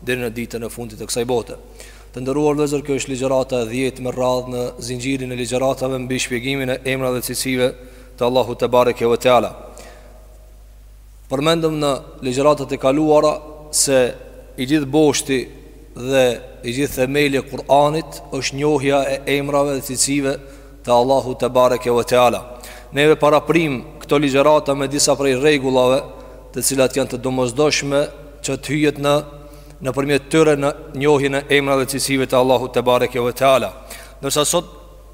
deri në ditën e fundit të kësaj bote. Të nderuar vëllezër, kjo është ligjërata e dhjetë me radhë në zinxhirin e ligjëratave mbi shpjegimin e emrave dhe cilësive të Allahut te bareke ve teala. Përmendëm në ligjëratat e kaluara se i gjithë boshti dhe i gjithë themeli i Kur'anit është njohja e emrave dhe cilësive të Allahut te bareke ve teala. Ne i paraprimë këto ligjërata me disa prej rregullave, të cilat janë të domosdoshme që të hyhet në nëpërmjet tyre në njohjen e emrave dhe cilësive të Allahut te bareke ve teala. Ndërsa sot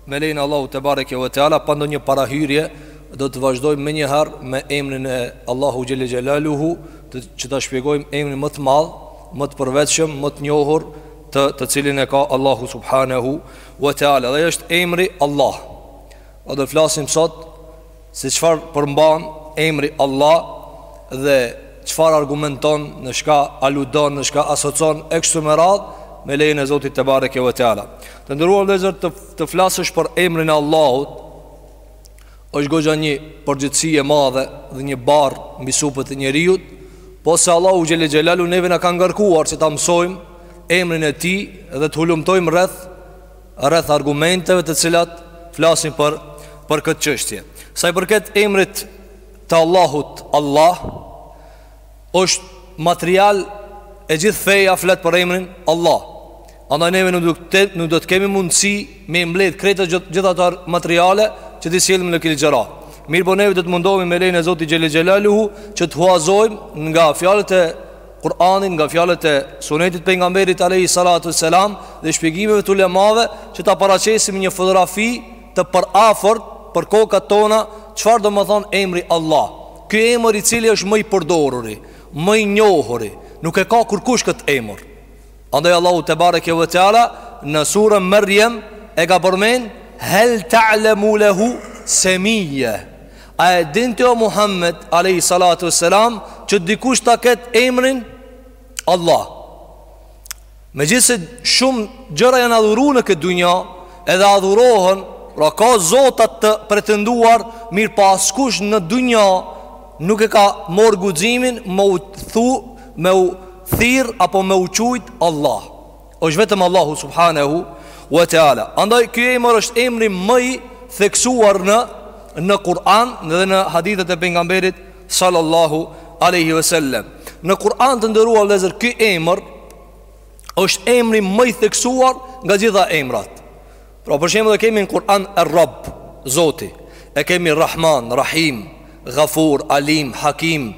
me lejen e Allahut te bareke ve teala pa ndonjë parahyrje do të vazhdojmë menjëherë me emrin e Allahut xhelle xhelaluhu, të që ta shpjegojmë emrin më të madh, më të përvetshëm, më të njohur të të cilin e ka Allahu subhanahu Wa Teala dhe është emri Allah. Do flasim sot se çfarë përmban emri Allah dhe çfarë argumenton në çka aludon, në çka asocon e kështu me radhë me lejen e Zotit te bareke ve teala. Të nderuar vëllezër të, të flasësh për emrin e Allahut, Është goxha një përgjegjësi e madhe dhe një barrë mbi supet e njeriut, porse Allahu xhelle xhelaluhu neve na ka ngarkuar që ta mësojmë emrin e Tij dhe të hulumtojmë rreth rreth argumenteve të cilat flasin për për këtë çështje. Sa i përket emrit të Allahut, Allah është material e gjithë feja flet për emrin Allah. Andaj neve nuk do të nuk do të kemi mundësi me i mbledh krejt gjithë ato materiale që t'i sjellim në këtë ligjëratë. Mirëpo neve do të mundohemi me lejen e Zotit xhelle xhelaluhu që të huazojmë nga fjalët e Kur'anit nga fjalët e Sunetit të pejgamberit alayhi salatu selam dhe shpjegimeve të ulemave që ta paraqesim një fotografi të përafërt për kokat tona çfarë domethënë emri Allah. Ky emër i cili është më i përdoruri, më i njohuri, nuk e ka kurkush këtë emër. Andaj Allahu te bareke ve teala në surën Maryam e ka përmend hel ta'lamu lahu samiyya. A e din ti o Muhammed alayhi salatu wassalam që dikush ta ketë emrin Allah. Megjithëse shumë gjëra janë adhuru në këtë dunja Edhe adhurohen Pra ka zota të pretenduar Mirëpo askush në dunja Nuk e ka marrë guximin Me u thu Me u thirrë Apo me u quajtë Allah është vetëm Allahu subhanehu Wa teala Andaj ky emër është emri më i Theksuar në Në Kur'an Dhe në hadithet e pejgamberit Sallallahu aleyhi ve sellem Në Kur'an të nderuar vëllezër Ky emër është emri më i theksuar nga të gjitha emrat. Pra për shembull e kemi në Kur'an Er-Rabb, Zoti. E kemi Rahman, Rahim, Ghafur, Alim, Hakim,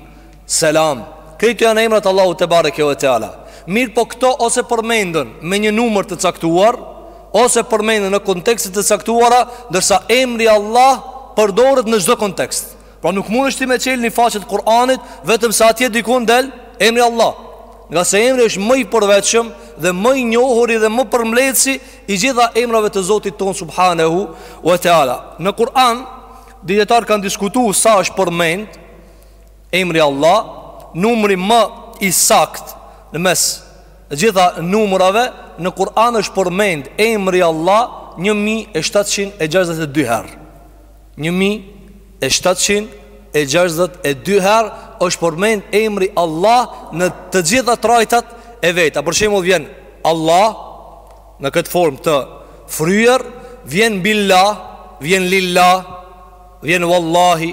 Selam. Këto janë emrat e Allahut tebareke ve teala. Mirëpo këto ose përmenden me një numër të caktuar ose përmenden në kontekste të caktuara, ndërsa emri Allah përdoret në çdo kontekst. Pra nuk mundesh ti me çel një faqe të Kur'anit Vetëm se atje diku del Emri Allah Ngase emri është më i përveçëm Dhe më i njohuri dhe më përmbledhësi i të gjitha emrave të Zotit tonë Subhanehu Wa Teala Në Kur'an Dijetarët kanë diskutu sa është përmend Emri Allah Numri më i saktë Në mes Gjitha numrave Në Kur'an është përmend Emri Allah 1762 herë Një mijë e shtatëqind e gjashtëdhjetë e dy herë është përmend emri Allah në të gjitha trajtat e veta. Për shembull vjen Allah në këtë formë të fryer, vjen billah, vjen lillah, vjen wallahi.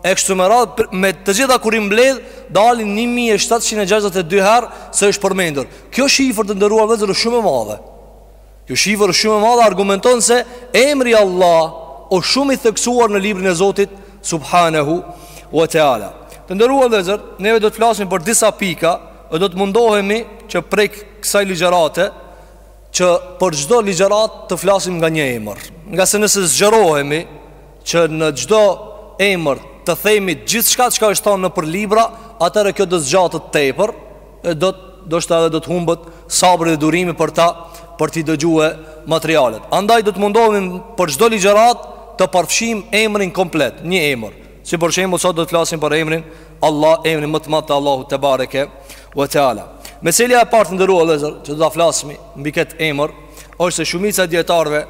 E kështu me radhë me të gjitha kur i mbledh dalin 1762 herë që është përmendur. Kjo shifër të nderuar vëllezër është shumë e madhe. Kjo shifër shumë e madhe argumenton se emri Allah osht shumë i theksuar në librin e Zotit Subhanehu wa Teala. Të nderuar vëllezër, neve do të flasim për disa pika e do të mundohemi që prej kësaj ligjërate që për çdo ligjëratë të flasim nga një emër. Ngase nëse zgjerohemi që në çdo emër të themi gjithçka çka është thanë nëpër libra, atëherë kjo do zgjatet tepër, e ndoshta edhe do të humbet sabri dhe durimi për ta për t'i dëgjue materialet andaj do të mundohemi për çdo ligjëratë të përfshijmë emrin komplet një emër si për shembull sot do të flasim për emrin Allah emrin më të madh të Allahut tebareke ve teala meselja e parë të nderuar vëllezër që do ta flasim mbi këtë emër është se shumica e dijetarëve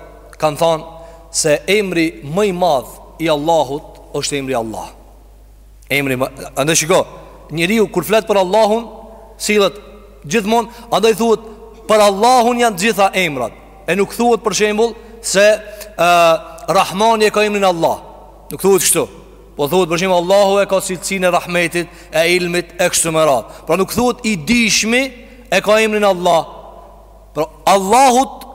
kanë thanë se emri më i madh i Allahut është emri Allah Emri Andaj shiko Njeriu kur flet për Allahun Sillet Gjithmonë Andej thuhet Për Allahun janë të gjitha emrat E nuk thuhet për shembull Se uh, Rahmani e ka emrin Allah Nuk thuhet kështu Po thuhet për shembull Allahu e ka cilësinë e rahmetit, e ilmit, e kështu me radhë. Pra nuk thuhet i dijshmi e ka emrin Allah. Pra Allahut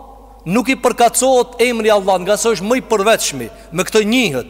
nuk i përkatësohet emri Allah, ngase është më i përveçmi, me këtë njihet.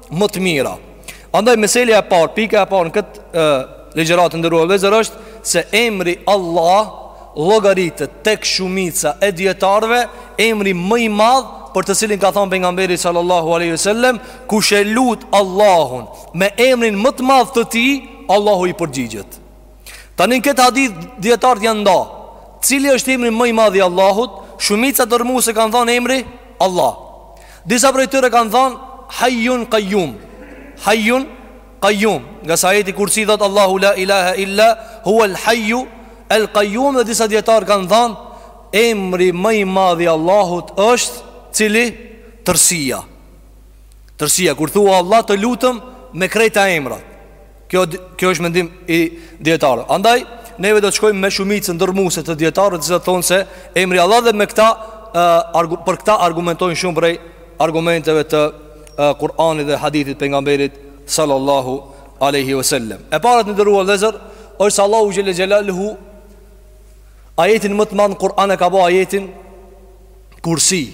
më të mira. Andaj meselja e parë, pika e parë në këtë ligjëratë të nderuar vëllezër është se emri Allah llogaritet tek shumica e dijetarëve emri më i madh për të cilin ka thonë pejgamberi sallallahu aleyhi ve sallem kush e lut Allahun me emrin më të madh të tij Allahu i përgjigjet Tani n'këtë hadith dijetarët janë nda Cili është emri më i madh i Allahut Shumica dërmuese kanë thanë emri Allah Disa prej tyre kanë thanë Hajjun kajjum Hajjun kajjum Ngase ajeti Kursi thotë Allahu la ilaha illa Hua el hajju el kajjum Dhe disa dijetarë kanë thanë Emri më i madh i Allahut është Cili tërësia Tërësia Kur thua Allah të lutem me krejta emrat Kjo kjo është mendim i dijetarëve. Andaj neve do të shkojmë me shumicën dërmuese të dijetarëve të cilët thonë se emri Allah dhe me këta uh, për këta argumentojnë shumë prej argumenteve të uh, Kur'anit dhe hadithit pejgamberit sallallahu alaihi wasallam. E para të nderuar vëllezër, është se Allahu xhelle xhelaluhu ajetin më të madh n'Kur'an e ka ba ajetin Kursi.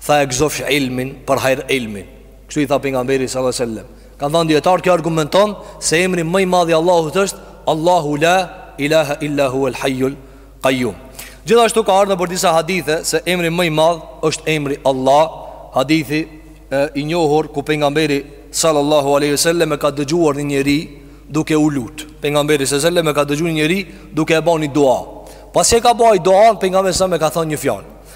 Tha e gëzofsh ilmin për hajr ilmin Kështu i tha pejgamberi salatu selam Kanë thanë dijetarët kjo argumenton Se emri ma i madh i Allahut është Allahu la ilaha illa hu el hajjul kajjum Gjithashtu ka ardhë nëpër disa hadithe Se emri ma i madh është emri Allah Hadithi e, i njohur ku pejgamberi sallallahu aleyhi sallam E ka dëgjuar një njeri duke u lut Pejgamberi sallallahu aleyhi sallam E ka dëgjuar një njeri duke e ba një dua Pasi e ka ba duan Pejgamberi sallam e ka thanë një fjalë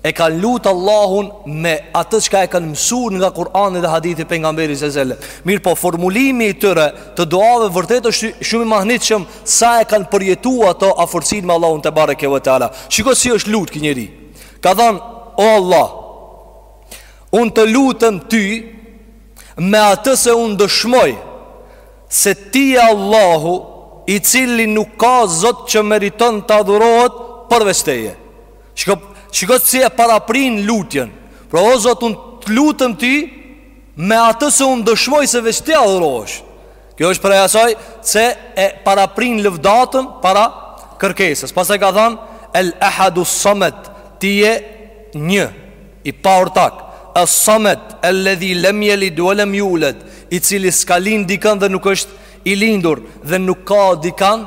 e kanë lutë Allahun me atë çka e kanë mësuar nga Kur'ani dhe hadithi pejgamberit se zele. Mirëpo, formulimi i tyre të duave vërtet është shumë i mahnitshëm sa e kanë përjetu atë afërsinë me Allahun tebareke ue teala. Shiko si është lutë ky njeri. Ka thanë, o Allah, unë të lutem ty me atë se unë dëshmoj se ti je Allahu i cili nuk ka zot që meriton të adhurohet përveç teje. Shiko, shiko si e paraprin lutjen Pra o Zot unë të lutem ty Me atë se unë dëshmoj se veç ti adhurohesh Kjo është prej asaj Se e paraprin lëvdatën para kërkesës Pastaj ka thanë El ehadu samet Ti je një I pa ortak Es-samet El-ledhi lem jelid ue lem juled I cili s'ka lind dikan dhe nuk është i lindur Dhe nuk ka dikan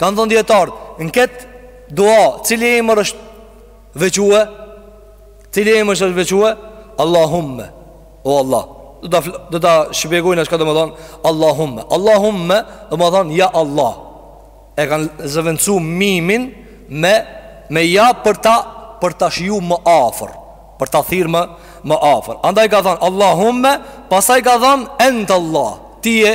Kanë thonë dijetarët, në këtë dua, cili emër është veçu, cili emër është veçu, Allahumme, o Allah, do ta, do ta shpjegoj çka domethanë, Allahumme, Allahumme, domethanë, ja Allah, e kanë zëvendësu mimin me, me ja për ta, për ta shiju më afër, për ta thirrë më, më afër. Andaj ka thonë, Allahumme, pastaj ka thonë, ente Allah, ti je,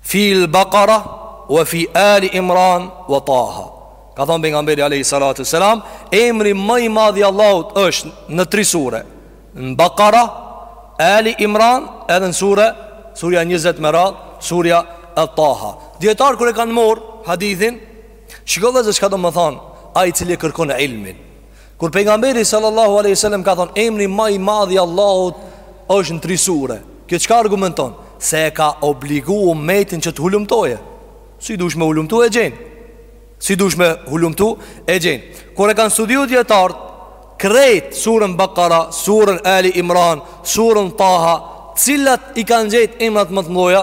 Fi Al-Baqara wa fi Ali Imran wa Taha. Ka thanë pejgamberi alayhi salatu wassalam, emri ma i madh i Allahut është në tri sure, në Baqara, Ali Imran edhe në sure, surja 20 me radhë, surja e Taha. Dijetarët kur e kanë marrë hadithin, shikojë se çka domethanë ai i cili e kërkon ilmin. Kur pejgamberi sallallahu alaihi wasallam ka thonë emri ma i madh i Allahut është në tri sure. Kjo çka argumenton se e ka obligu umetin që të hulumtojë. Si dush me hulumtu e gjen. Si dush me hulumtu e gjen. Kur e kanë studiu dijetarët krejt surën Bakara, surën Ali Imran, surën Taha, cilat i kanë gjetë emrat ma të mdhaja?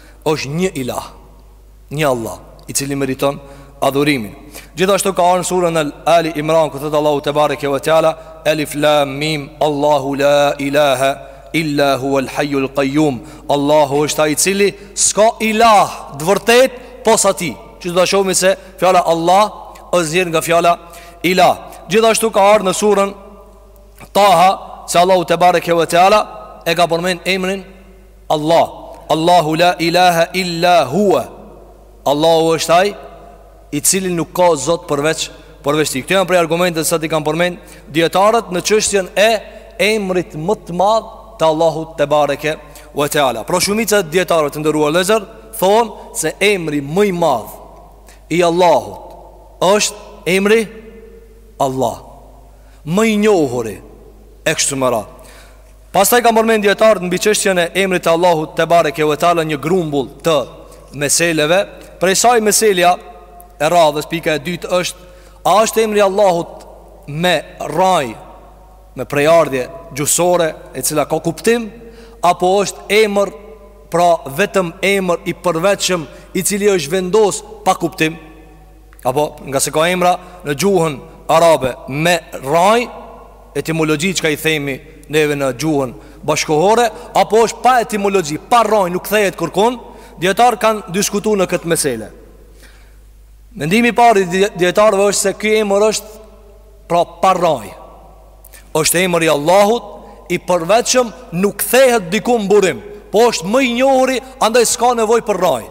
Është një Ilah, një Allah, i cili meriton adhurimin. Gjithashtu ka ardh në surën Ali Imran, ku thotë Allahu tebareke ve teala, Alif Lam Mim, Allahu la ilaha illa huwa al-hayyul qayyum. Allahu është ai i cili s'ka ilah të vërtetë pos atij. Që do ta shohim se fjala Allah është nxjerr nga fjala ilah. Gjithashtu ka ardh në surën Taha se Allahu tebareke ve teala e ka përmend emrin Allah, Allahu la ilaha illa huwa. Allahu është ai i cili nuk ka zot përveç përveç tij. Këto janë prej argumenteve sa i kanë përmend dijetarët në çështjen e emrit më të madh të Allahut tebareke ve teala. Pra shumica e dijetarëve, të nderuar vllezër, thonë se emri më i madh i Allahut është emri Allah. Më i njohuri e kështu me radhë. Pastaj kanë përmend dijetarët mbi çështjen e emrit të Allahut tebareke ve teala një grumbull të meseleve, prej saj meselja e radhës pika e dytë është a është emri i Allahut me rraj me prejardhje gjuhësore e cila ka kuptim apo është emër pra vetëm emër i përveçëm i cili është vendos pa kuptim apo nga se ka emra në gjuhën arabe me rraj Etimologji çka i themi neve në gjuhën bashkëkohore apo është pa etimologji, pa rraj, nuk kthehet kërkun, dijetarët kanë diskutu në këtë mesele. Mendimi i parë i dijetarëve është se ky emër është pra pa rraj. Është emër i Allahut i përveçëm, nuk kthehet dikun në burim, po është më i njohuri, andaj s'ka nevojë për rraj.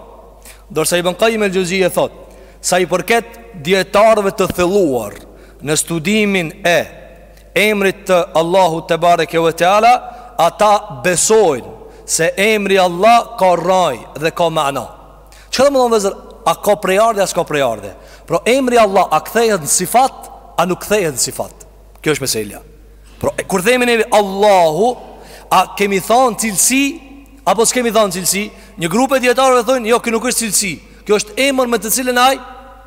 Ndërsa Ibn Qayyim el-Xheuzije thotë, sa i përket dijetarëve të thelluar, Në studimin e Emrit të Allahut te bareke ve teala, ata besojnë se emri Allah ka rraj dhe ka mana. Çka do me thonë vllezër, a ka prejardhje a s'ka prejardhje. Pra emri Allah a kthehet në sifat, a nuk kthehet në sifat. Kjo është meselja. Pra kur themi ne Allahu, a kemi thënë cilësi apo s'kemi thënë cilësi? Një grup i dijetarëve thonë, jo, kjo nuk është cilësi. Kjo është emër me të cilën ai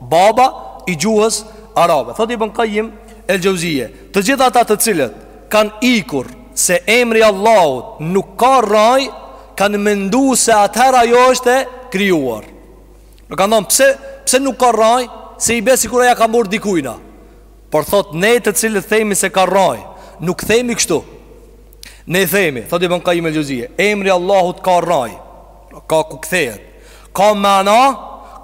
Baba i gjuhës arabe. Thotë Ibn Qayyim el-Jauziye, Të gjithë ata të cilët kanë ikur se emri i Allahut nuk ka rraj, kanë menduar se atëherë ajo është e krijuar. Nuk kanë thonë pse pse nuk ka rraj, se i bie sikur ia ka marrë dikujna. Por thotë ne të cilët themi se ka rraj, nuk themi kështu. Ne themi, thotë Ibn Qayyim el-Jauziye, emri i Allahut ka rraj. ka ku kthehet. Ka mana,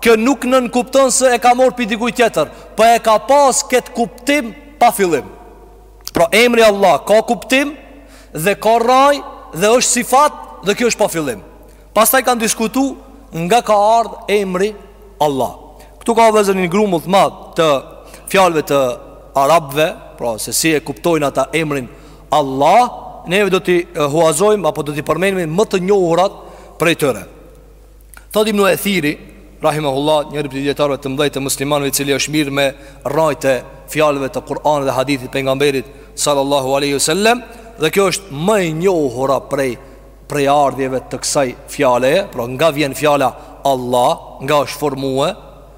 kjo nuk nënkupton se e ka marr prej dikujt tjetër, po e ka pas kët kuptim pa fillim. Pra emri Allah ka kuptim dhe ka rraj dhe është sifat dhe kjo është pa fillim. Pastaj kanë diskutu nga ka ardh emri Allah. Ktu ka vllezër një grumbull të madh të fjalëve të arabëve, pra se si e kuptojnë ata emrin Allah, neve do t'i huazojmë apo do t'i përmendim më të njohurat prej tyre. Thot Ibn Ethiri, rahimahullah, njëri prej dijetarëve të mëdhej të muslimanëve, i cili është marrë me rrajt e fjalëve të Kur'anit dhe hadithit të pejgamberit sallallahu alaihi wasallam, dhe kjo është më e njohura prej prejardhjeve të kësaj fjaleje, pra nga vjen fjala Allah, nga është formuar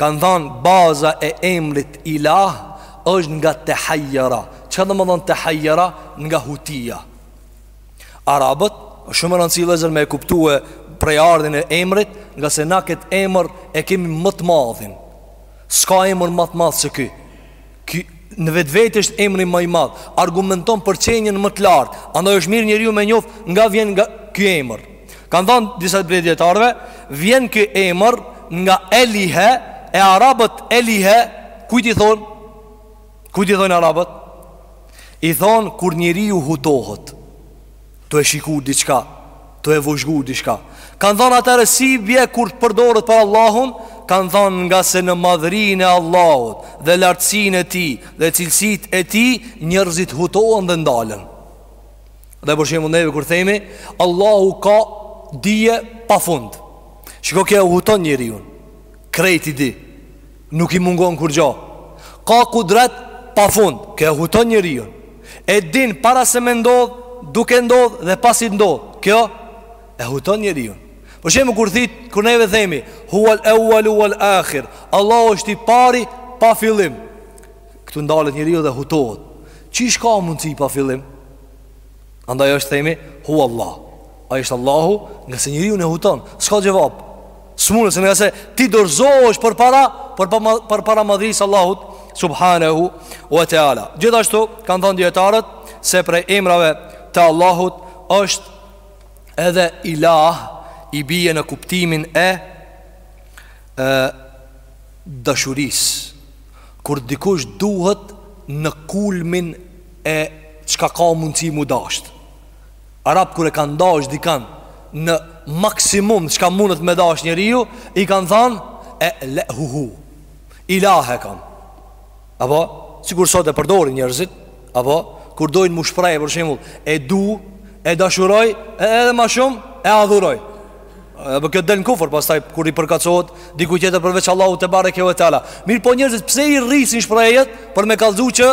Kanë thanë baza e emrit ilah është nga tehajjera Çka domethënë tehajjera nga hutia Arabët është shumë me rëndësi vllezër me e kuptu prejardhjen e emrit Ngase na këtë emër e kemi më të madhin Ska emr më të madh se ky Ky në vetvete është emri më i madh, argumenton për qenien më të lartë, andaj është mirë njeriu me njoft nga vjen nga ky emër. Kan thënë disa prej dijetarëve, vjen ky emër nga Elihe e arabët Elihe, kujt i thon? Kujt i thon arabët? I thon kur njeriu hutohet. Tu e shiku diçka, tu e vëzhgu diçka. Kan thënë atëherë si bie kur të përdoret për Allahun? Kan thënë ngase në madhërinë e Allahut dhe lartësinë e Tij dhe cilësitë e Tij njerëzit hutohen dhe ndalen. Dhe për shembull neve kur themi Allahu ka dije pa fund. Shiko kjo e huton njeriun. Krejt i di. Nuk i mungon kurgjo Ka kudret pa fund Kjo e huton njeriun E din para se me ndodh Duke ndodh dhe pasi të ndodh Kjo e huton njeriun Për shembull kur thi Kur neve themi Huwel euwelu wel akhir Allahu është i pari pa fillim Këtu ndalet njeriu dhe hutohet Qysh ka mundësi pa fillim Andaj është themi hu Allah. Ai është Allahu, nga se njeriun e huton, s'ka xhevap. S'mund se nga se ti dorzohesh përpara, përpa, përpara madhërisë Allahut subhanahu wa taala. Gjithashtu kanë thënë dietarët se prej emrave të Allahut është edhe ilah i bie në kuptimin e e dashurisë. Kur dikush duhet në kulmin e çka ka mundësi mu dasht Arabt kur e kanë dasht dikan në maksimum çka mundet me dasht njeriu i kanë thanë elehuhu ilah e kam apo sikur sot e përdorin njerëzit apo kur dojnë mu shprej për shembull e du e dashuroj e edhe ma shumë e adhuroj e po kjo del në kufër pastaj kur i përkushtohet dikuj tjetër përveç Allahut tebareke we teala mirëpo njerëzit pse i rrisin shprehjet për me kallzu që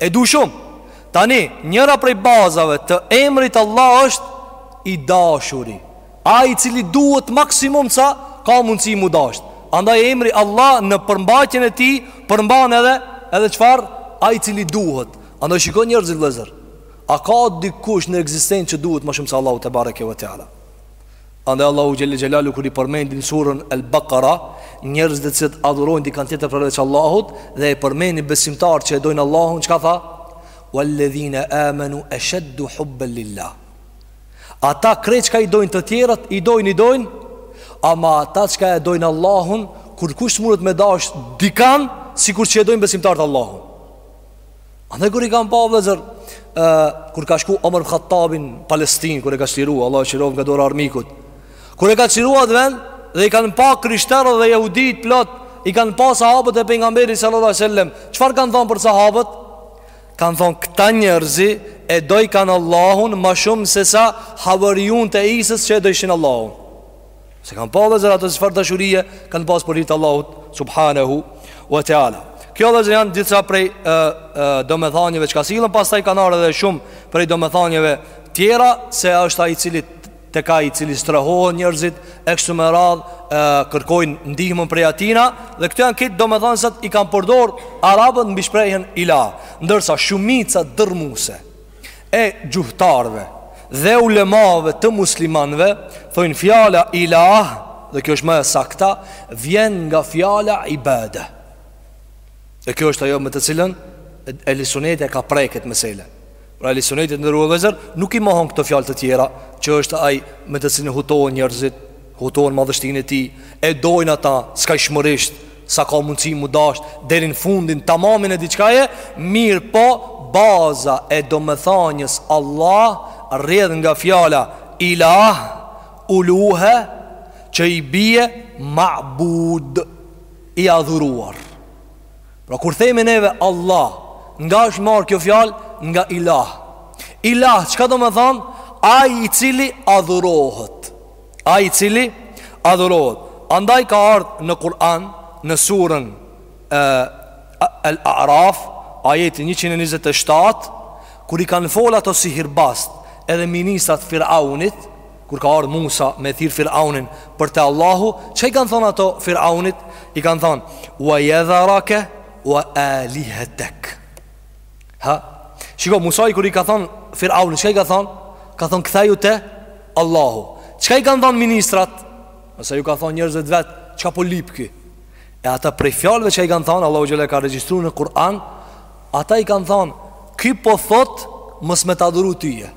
E du shumë Tani, njëra prej bazave të emrit Allah është I dashuri Ai i cili duhet maksimum çka Ka mundësi mu dasht Andaj emri Allah në përmbajtjen e tij Përmban edhe Edhe çfarë Ai i cili duhet Andaj shikoni njerëzit vllezër A ka dikush në ekzistencë që duhet ma shumë se Allahu tebareke we teala Andaj Allahu xhelle xhelaluhu kur i përmend në surën El Bakara, njerëzit të cilët adhurojnë dikan tjetër përveç Allahut dhe i përmend besimtarët që e dojnë Allahun, çka tha? Walladhina amanu ashaddu hubban lillah. Ata krejt çka i dojnë të tjerët, i dojnë, i dojnë, ama ata çka e dojnë Allahun, kurkush s'mundet me dashtë dikan, sikur që e dojnë besimtarët Allahun. Andaj kur i kanë pa vllezër Kur ka shku Omer ibn Khattabi n'Palestinë Kur e ka çliru Allahu e çliroftë nga dora e armikut Kur e ka çliru atë vend Dhe i kanë pa krishterët dhe jehudit plot I kanë pa sahabët e pejgamberit sallallahu alejhi ve sellem Çfarë kanë thonë për sahabët? Kanë thonë këta njerëz E dojkan Allahun ma shumë se sa Havarijunët e Isës që e dojshin Allahun Se kanë pa vllezër ata se çfarë dashurie Kanë pas për hir të Allahut Subhanehu wa teala Kjo vllezër janë disa prej e, e, Domethanieve çka sillen Pastaj kanë ardh edhe shumë prej domethanieve Tjera se është ai i cili Tek ai i cili strehohen njerëzit E kshtu me radhë e, Kërkojnë ndihmën prej atina Dhe këto janë këto domethanie sa I kanë përdor Arabët mbi shprehjen ilah Ndërsa shumica dërrmuese e gjuhëtarëve dhe ulemave të muslimanëve thonë fjala ilah dhe kjo është më e sakta vjen nga fjala ibade dhe kjo është ajo me të cilën ehli suneti e ka prek ket mesele pra ehli suneti të nderuar vëllezër nuk i mohon këto fjalë të tjera që është ai me të cilën hutohen njërzit hutohen madhështinë e tij e dojnë ata skajshmërisht Sa ka mundësi m'u dasht Deri në fundin tamamin e diçkaje Mirë po baza e domethanjes Allah Rrjedh nga fjala Ilah Uluhe Që i bie Ma'bud I adhuruar Pra kur themi neve Allah Nga është marr kjo fjalë Nga ilah Ilah çka domethan Ai i cili adhurohet Ai i cili adhurohet. Andaj ka ardh në Kur'an në surën Al-A'raf, ajeti njëqind e njëzet e shtatë, kur i kanë fol ato sihirbazt edhe ministrat Firaunit, kur ka ardh Musa me thirr Firaunin për te Allahu, çka i kanë thonë ato Firaunit? I kanë thonë: "Wa yadharaka wa alihatak." Ha? Shiko, Musai kur i ka thonë Firaunit, çka i ka thonë? Ka thonë kthehu te Allahu. Çka i kanë thonë ministrat? Ose ju ka thonë njerëzve vetë, çka po lyp ky? E ata prej fjalëve çka i kanë thonë, Allahu xhele ka regjistru në Kur'an, ata i kanë thonë, ky po thotë, mos me të adhuru tyje.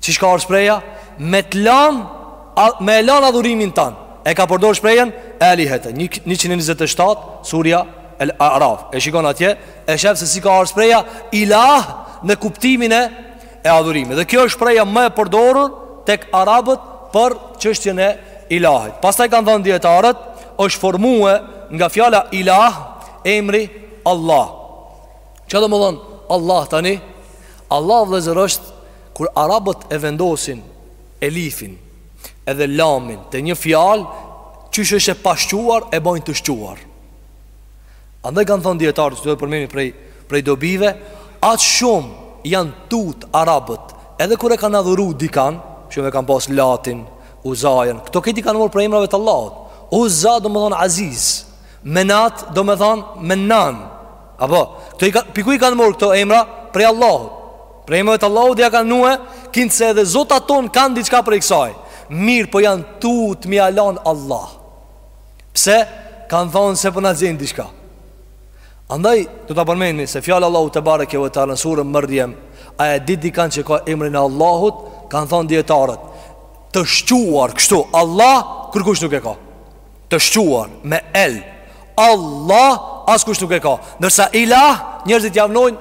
Siç ka ardh shprehja Me të lanë Me e lanë adhurimin tand E ka përdor shprehjen Alihete 127 Surja El Araf E shikon atje E shef se si ka ardh shprehja Ilah Në kuptimin e E adhurimit Dhe kjo është shprehja më e përdorur Tek Arabët Për çështjen e Ilahit Pastaj kanë thënë dijetarët është formue nga fjala ilah emri Allah Ça domethonë Allah tani Allah vëllezër është Kur Arabët e vendosin Elifin Edhe lamin Te një fjalë Qysh është e pashquar E bojnë të shquar Andaj kanë thonë dijetarët Që do përmendim prej, prej dobive Atë shumë janë tut Arabët Edhe kur e kanë adhuru dikan Shumë e kanë pas Latin Uzajen Këto këto i kanë morë prej emrave të Allahut Uza domethonë Aziz Menat domethonë Menan Apo, këto i ka, po ku i kanë morë këto emra prej Allahut. Prej emrave të Allahut dhe ia kanë nue, kinse edhe zotat tonë kanë diçka prej kësaj. Mirëpo janë tut me ia lan Allah. Pse? Kanë thonë se po na gjen diçka. Andaj, do ta përmendim se fjalë Allahu tebareke ve teala n'suren Merjem, a e di dikan që ka emrin e Allahut, kanë thonë dijetarët, të shquar kështu, Allah, kurkush nuk e ka. të shquar me el Allah askush nuk e ka ndërsa ilah njerëzit ja vnojnë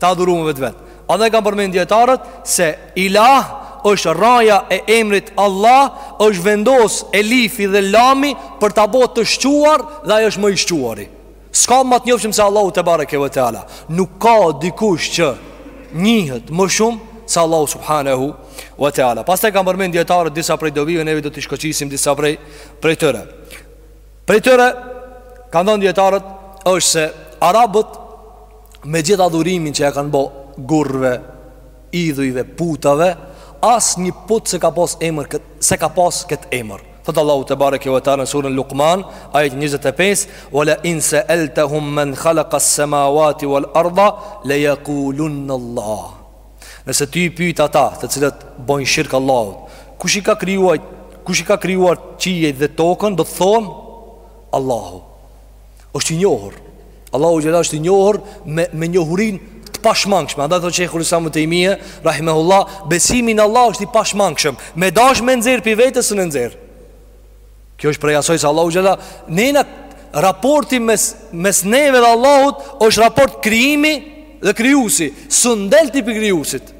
të adhurumve të vet andaj kan përmend dijetarët se ilah është rraja e emrit Allah është vendos elifi dhe lami për ta bo të shquar dhe ai është më i shquari S'ka ma t'njofshëm se Allahu tebareke ve teala Nuk ka dikush që Njihet më shumë Se Allahu subhanehu Ve teala Pastaj kan përmend dijetarët disa prej dobive Nevi do t'i shkoqisim disa prej Prej tyre Prej tyre Kanë thënë dijetarët është se Arabët Me gjithë adhurimin që ja kanë bo Gurve idhujve, putave, asnjë put s'e ka pas emër, s'e ka pas kët emër. Thot Allahu tebareke ve teala në surën Luqman, ajet 25, "Wala in sa'altahum man khalaqa as-samawati wal arda la yaqulun Allah." Nëse ti i pyet ata, të cilët bojnë shirk Allahut, kush i ka krijuar, kush i ka krijuar qiejt dhe tokën, do të thonë Allahu. është i njohur. Allahu xhela është i njohur me me njohurin të pashmangshme. Andaj thotë Sheikhul Islam ibn Taymija, rahimahullah, besimi në Allah është i pashmangshëm. Me dash me nxjerr pi vetes s'e nxjerr. Kjo është prej asaj se Allahu xhela ne na raporti mes mes neve dhe Allahut është raport krijimi dhe krijuesi, s'un del ti pi krijuesit.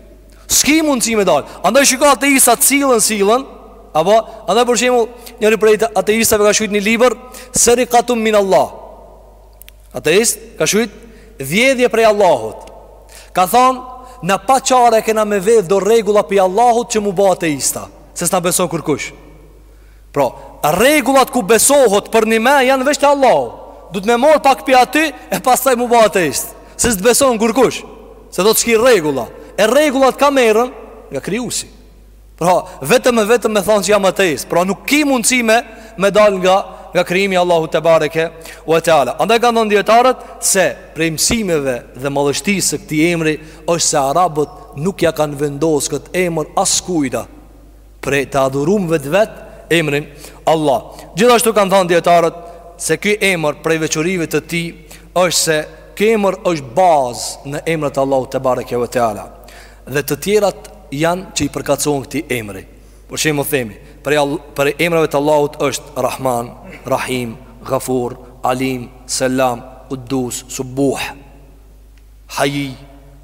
S'ki mundësi me dalë Andaj shiko ateista sillen sillen Apo Andaj për shembull Njëri prej ateistave ka shkrujt një libër Serikatun min Allah Ateist ka shkrujt Vjedhje prej Allahut Ka than Na pa qare e kena me vedh do rregulla pi Allahut Që m'u ba ateista Se s'na beson kurkush Pra, rregullat ku besohet për një me janë veç të Allahu. Duhet me marr pak pi aty e pastaj m'u ba ateist. Se s'të beson kurkush. Se do t'keshë rregulla. E rregullat ka merren nga Krijuesi. Pra, vetëm e vetëm me thonë që jam ateist. Pra, nuk ki mundësi me me dal nga nga krijimi Allahu tebareke we teala. Andaj kanë thënë dijetarët se prej mësimeve dhe madhështisë së këtij emri është se arabët nuk ja kanë vendos këtë emër askujt. Prej të adhurumve të vet emrin Allah Gjithashtu kanë thanë dijetarët Se ky emër prej veçorive të tij është se ky emër është bazë në emrat e Allahu tebareke ve teala Dhe të tjerat janë që i përkatësohen këtij emri Për shembull themi Prej, prej emrave të Allahut është Rahman, Rahim, Gafur, Alim, Selam, Kuddus, Subuh Hayy,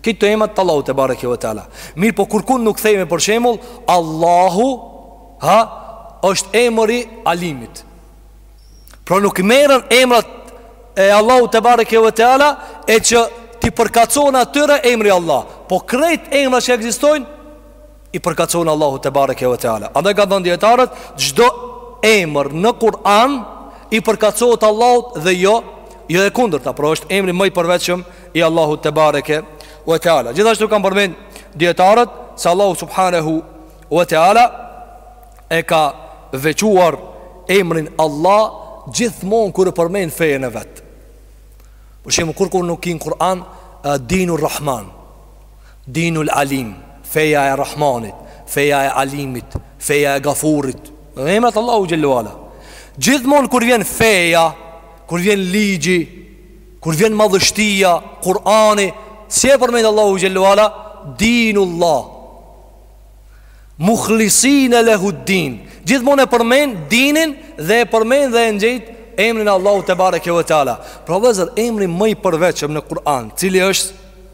Këto emrat të Allahu tebareke ve teala. Mirëpo kurkund nuk themi për shembull Allahu ha është emri Alimit. Pra nuk merren emrat e Allahu tebareke ve teala e që t'i përkatësohen atyre emri Allah. Po krejt emra që ekzistojnë i përkatësohen Allahu te bareke ve teala. Andaj kanë thënë dijetarët, çdo emër në Kur'an i përkatësohet Allahut dhe jo jo e kundërta, pra është emri më i përveçëm i Allahut te bareke ve teala. Gjithashtu kanë përmend dijetarët se Allahu subhanahu ve teala e ka veçuar emrin Allah gjithmonë kur e përmend fejen e vet. Për shembull kurrë kurrë nuk ki n'Kur'an Dinur Rahman. Dinul Alim, feja e Rahmanit, feja e Alimit, feja e Gafurit. Dhe emrat Allahu xhallahu ala. Gjithmonë kur vjen feja, kur vjen ligji, kur vjen madhështia, Kur'ani, si e përmend Allahu xhallahu ala, Dinullah. Mukhlisina lahu din. Gjithmonë e përmend dinin dhe e përmend dhe e ngjit emrin Allahu te bareke ve teala. Pra vëllezër, emri më i përveçëm në Kur'an, cili është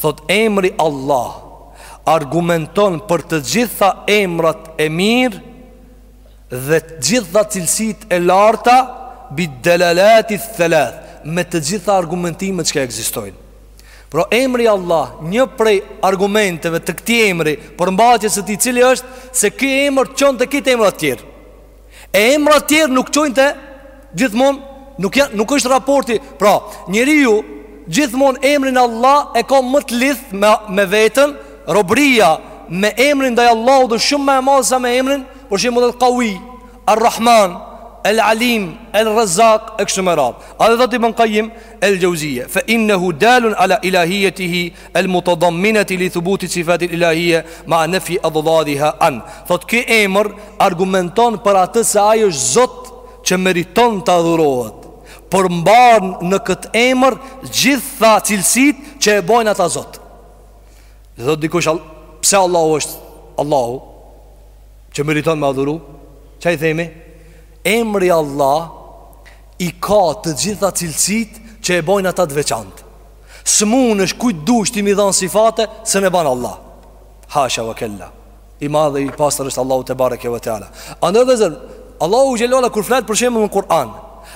Thotë emri Allah Argumenton për të gjitha emrat e mirë Dhe të gjitha cilësitë e larta Bid delalatit thelath Me të gjitha argumentimet çka ekzistojnë Pra emri Allah Një prej argumenteve të këtij emri Përmbajtjes së tij cili është Se ky emër çon te krejt emrat tjerë E emrat tjerë nuk çojnë te gjithmonë nuk janë nuk është raporti. Pra, njeriu gjithmonë emrin Allah e ka më të lidh me me veten, robëria me emrin ndaj Allahut është shumë më e madhe se me emrin, për shembull Al-Qawi, Ar-Rahman, El Alim, El Razak, e kështu me radhë. Edhe thotë Ibnul Kajim, El Gjauzije, fe innehu dalun ala ilahijetihi, El mutadamminati li thubuti sifatil ilahije ma nefji addadiha an Thotë ky emër argumenton për atë se ai është zot që meriton të adhurohet Përmban në këtë emër gjitha cilësitë që e bojnë ata zot Dhe thotë dikush pse Allahu është Allahu Që meriton me adhuru Ça i themi? Emri Allah i ka të gjitha cilësitë që e bojnë ata të veçantë S'mundesh ti kujt dush ti m'i dhanë sifate Se ne banë Allah Hasha ve kella I madhe i pastër është Allahu te bareke ve teala Andaj vëllezër Allahu xhelle ve ala kur flet për shembull në Kur'an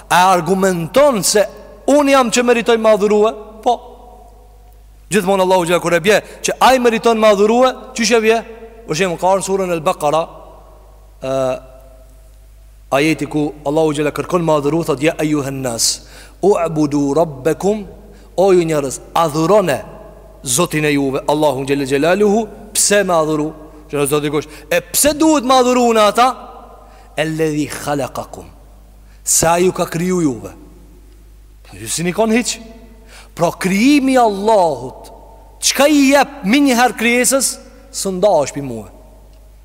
E argumenton se Unë jam që meritoj me adhurue Po Gjithmonë Allahu xhelle ve ala kur e bje Që ai meriton me adhurue Qysh e bje Për shembull ka ardh në suren el Bekara E Ajeti ku Allahu xhela kërkon me adhuru thot ja ejuhen nas u'budu rabbakum o ju njerëz adhurone Zotin e juve Allahun xhela xhelaluhu pse me adhuru që në thot dikush e pse duhet me adhuru ne ata eledhi khalakakum se Ai ju ka kriju juve ju s'jeni konë hiq pra krijimi i Allahut çka i jep minjëher krijesës s'un dahesh pi muve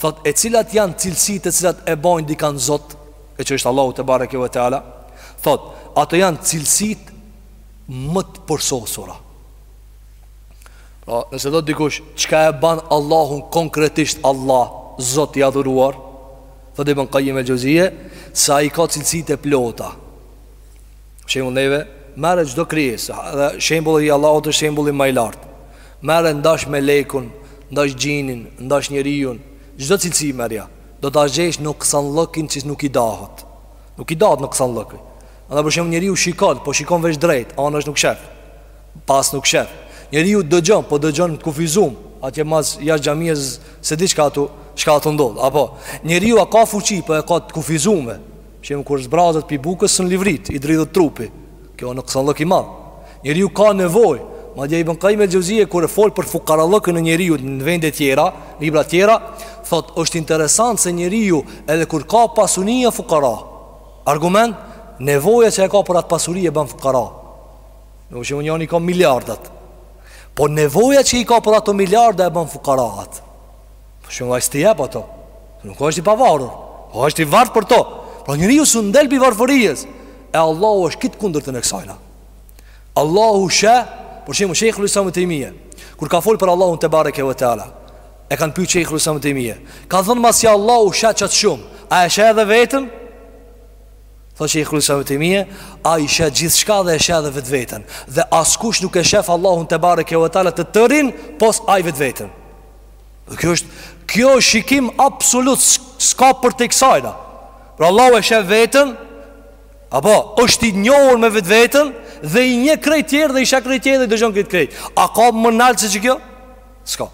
Thotë, e cilat janë cilësitë të cilat e bojnë dikan Zot, e që është Allahu tebareke ve teala? Thotë, ato janë cilësit më të përsosura. Pra, nëse thotë dikush, çka e ban Allahun konkretisht Allah, Zot i adhuruar? Thotë Ibn Kajim el-Xhevzije, se i ka cilësit e plota. Shembull neve merre çdo krijesë, dhe shembulli i Allahut është shembulli më i lartë. Merre ndash melekun, ndash xhinin, ndash njeriun, çdo cilësi merja, do ta gjesh nuksanllëkin që nuk i dahet. Nuk i dahet nuksanllëk. Andaj për shembull njeriu shikon, po shikon veç drejt, anash nuk shef. Pas nuk shef. Njeriu dëgjon, po dëgjon të kufizum, atje mas jashtë xhamisë s'e di çka â tu, çka â tu ndodh. Apo njeriu ka fuqi, po e ka të kufizuar. Qi kur zbrazet pi bukës s'un livrit, i dridhet trupi. Kjo nuksanllëk i madh. Njeriu ka nevojë. Madje Ibn Kajim el-Xhevzije, kur fol për fukarallëkun e njeriut në vende tjera, libra tjera, thot, është interesant se njeriu edhe kur ka pasuni â fukara. Argument, nevoja që e ka për atë pasuri e bën fukara. Në u shumë njani ka miliardat. Po nevoja që i ka për ato miliarda e bën fukara atë. Shumë vajzë të jep ato Nuk është i pavarur Po është i vartë për to Pra njeriu s'un del pi varfërisë E Allahu është krejt e kundërta e kësajna Allahu sheh Për shembull shejhul Islam Ibn Tejmije Kur ka folë për Allahun tebareke ve teala E kanë pyt shejhul Islam Ibn Tejmije Kanë thënë masi Allahu sheh qaq shumë A e sheh edhe veten Thot shejhul Islam Ibn Tejmije Ai sheh gjithçka dhe e sheh dhe vetveten Dhe askush nuk e shef Allahun tebareke ve teala të tërin Pos Ai vetveten Kjo është, kjo është shikim absolut s'ka përtej kësajna. Pra Allahu e shef veten, apo është i njohur me vetveten dhe i njeh krejt tjerët dhe i sheh krejt tjerët dhe i dëgjon krejt krejt. A ka më nalt se qikjo? S'ka.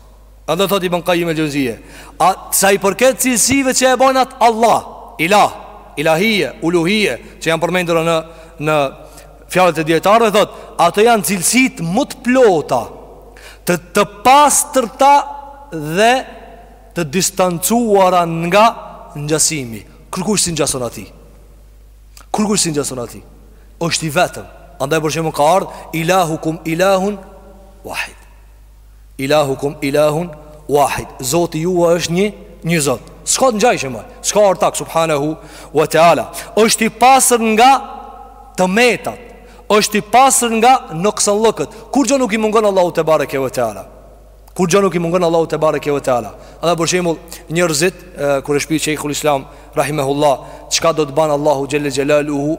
Andaj thot Ibn Kajim el-Xhevzije. A sa i përket cilësive që e bojnë atë Allah, ilah, ilahije, uluhije, që janë përmendur në, në Fjalët e dijetarëve thotë, ato janë cilësitë më të plota, të të pastërta dhe të distancuara nga ngjasimi. Kërkush s'i ngjason atij. Kërkush s'i ngjason atij. Është i vetëm. Andaj për shembull ka ardh ilahukum ilahun wahid. Ilahukum ilahun wahid. Zoti juaj është një, një Zot. S'ka të ngjashëm. S'ka ortak subhanahu wa taala. Është i pastër nga të metat. Është i pastër nga noksanllëkët. Kur gjë nuk i mungon Allahut te bareke ve teala. Kur gjë nuk i mungon Allahut te bareke ve teala. Edhe për shembull, njerëzit kur e shpi Shejhul Islam rahimehullah, çka do të bën Allahu xhelle xhelaluhu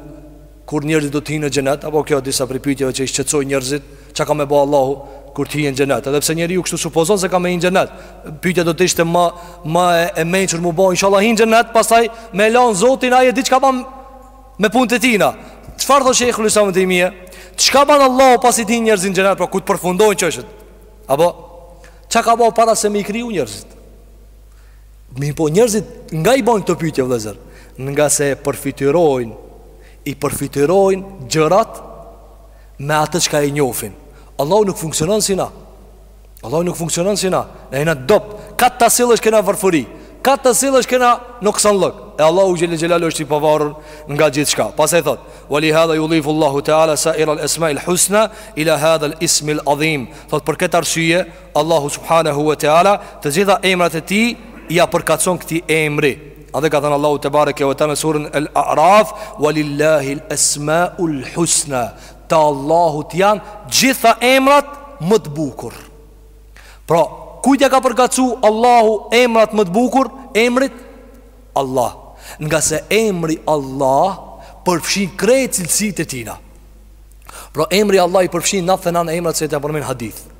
Kur njerëzit do të hyjnë në xhenet, apo kjo disa prej pyetjeve që i shqetësojnë njerëzit, çka ka me ba Allahu kur të hyjë në xhenet? Edhe pse njeriu kështu supozon se ka me hyjë në xhenet, pyetja do të ishte ma ma e, e mençur me ba inshallah hyjë në xhenet, pastaj me lan Zotin ai e di çka ban me punët e tina. Çfarë thotë Shejhul Islam Tejmije? Çka ban Allahu pasi të hyjnë njerëzit në xhenet, pra kur të përfundojnë çështjet? Apo çka ka ba para se m'i kriju njerëzit? Mirëpo njerëzit nga i bojnë kto pytje vllezër Ngase e përfytyrojnë I përfytyrojnë gjërat Me atë çka i njofin Allahu nuk funksionon si na Allahu nuk funksionon si na Na jena dobt Kah ta sillesh kena varfëri Kah ta sillesh kena noksanllëk E Allahu xhelle xhelaluhu është i pavarur nga gjithçka Pastaj thot Wa li hadha judifu Allahu Teala sairal esmail husna Ila hadhal ismil adhim Thot për këtë arsye Allahu subhanahu wa taala të gjitha emrat e tij ia përkatëson këtij emri. Edhe ka thënë Allahu te bareke ve teala n'surën El A'raf, "Walillahi al-asma'ul husna." Të Allahut janë gjitha emrat më të bukur. Pra, kujt ja ka përkatësu Allahu emrat më të bukur? Emrit Allah. Ngase emri Allah përfshin krejt cilësitë e tina. Pra, emri Allah i përfshin nantëdhetenanë emrat siç ja përmen hadithi.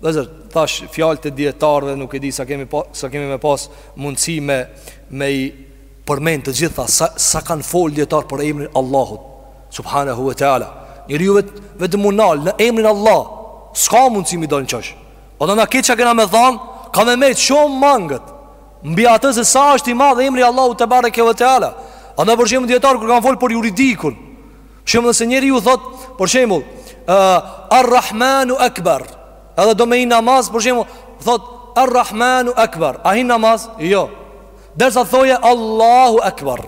Vëllezër, thash fjalët e dijetarëve, nuk e di sa kemi pa, sa kemi me pas mundësi me me i përmend të gjitha sa sa kanë fol dijetar për emrin e Allahut subhanahu wa taala. Njeriu vet vetëm m'u nal në emrin Allah, s'ka mundësi mi dalë çosh. Edhe na krejt çka kena me thanë, ka me mbet shumë mangët. Mbi atë se sa është i madh emri Allahu te bareke ve teala. Edhe për shembull dijetar kur kanë fol për juridikun, Shembull nëse njeriu thot, për shembull, uh, Ar-Rahmanu Akbar. Edhe do me hi namaz, për shembull, thot Ar-Rahmanu Akbar. A hi namaz? Jo. Dersa thoje Allahu Akbar.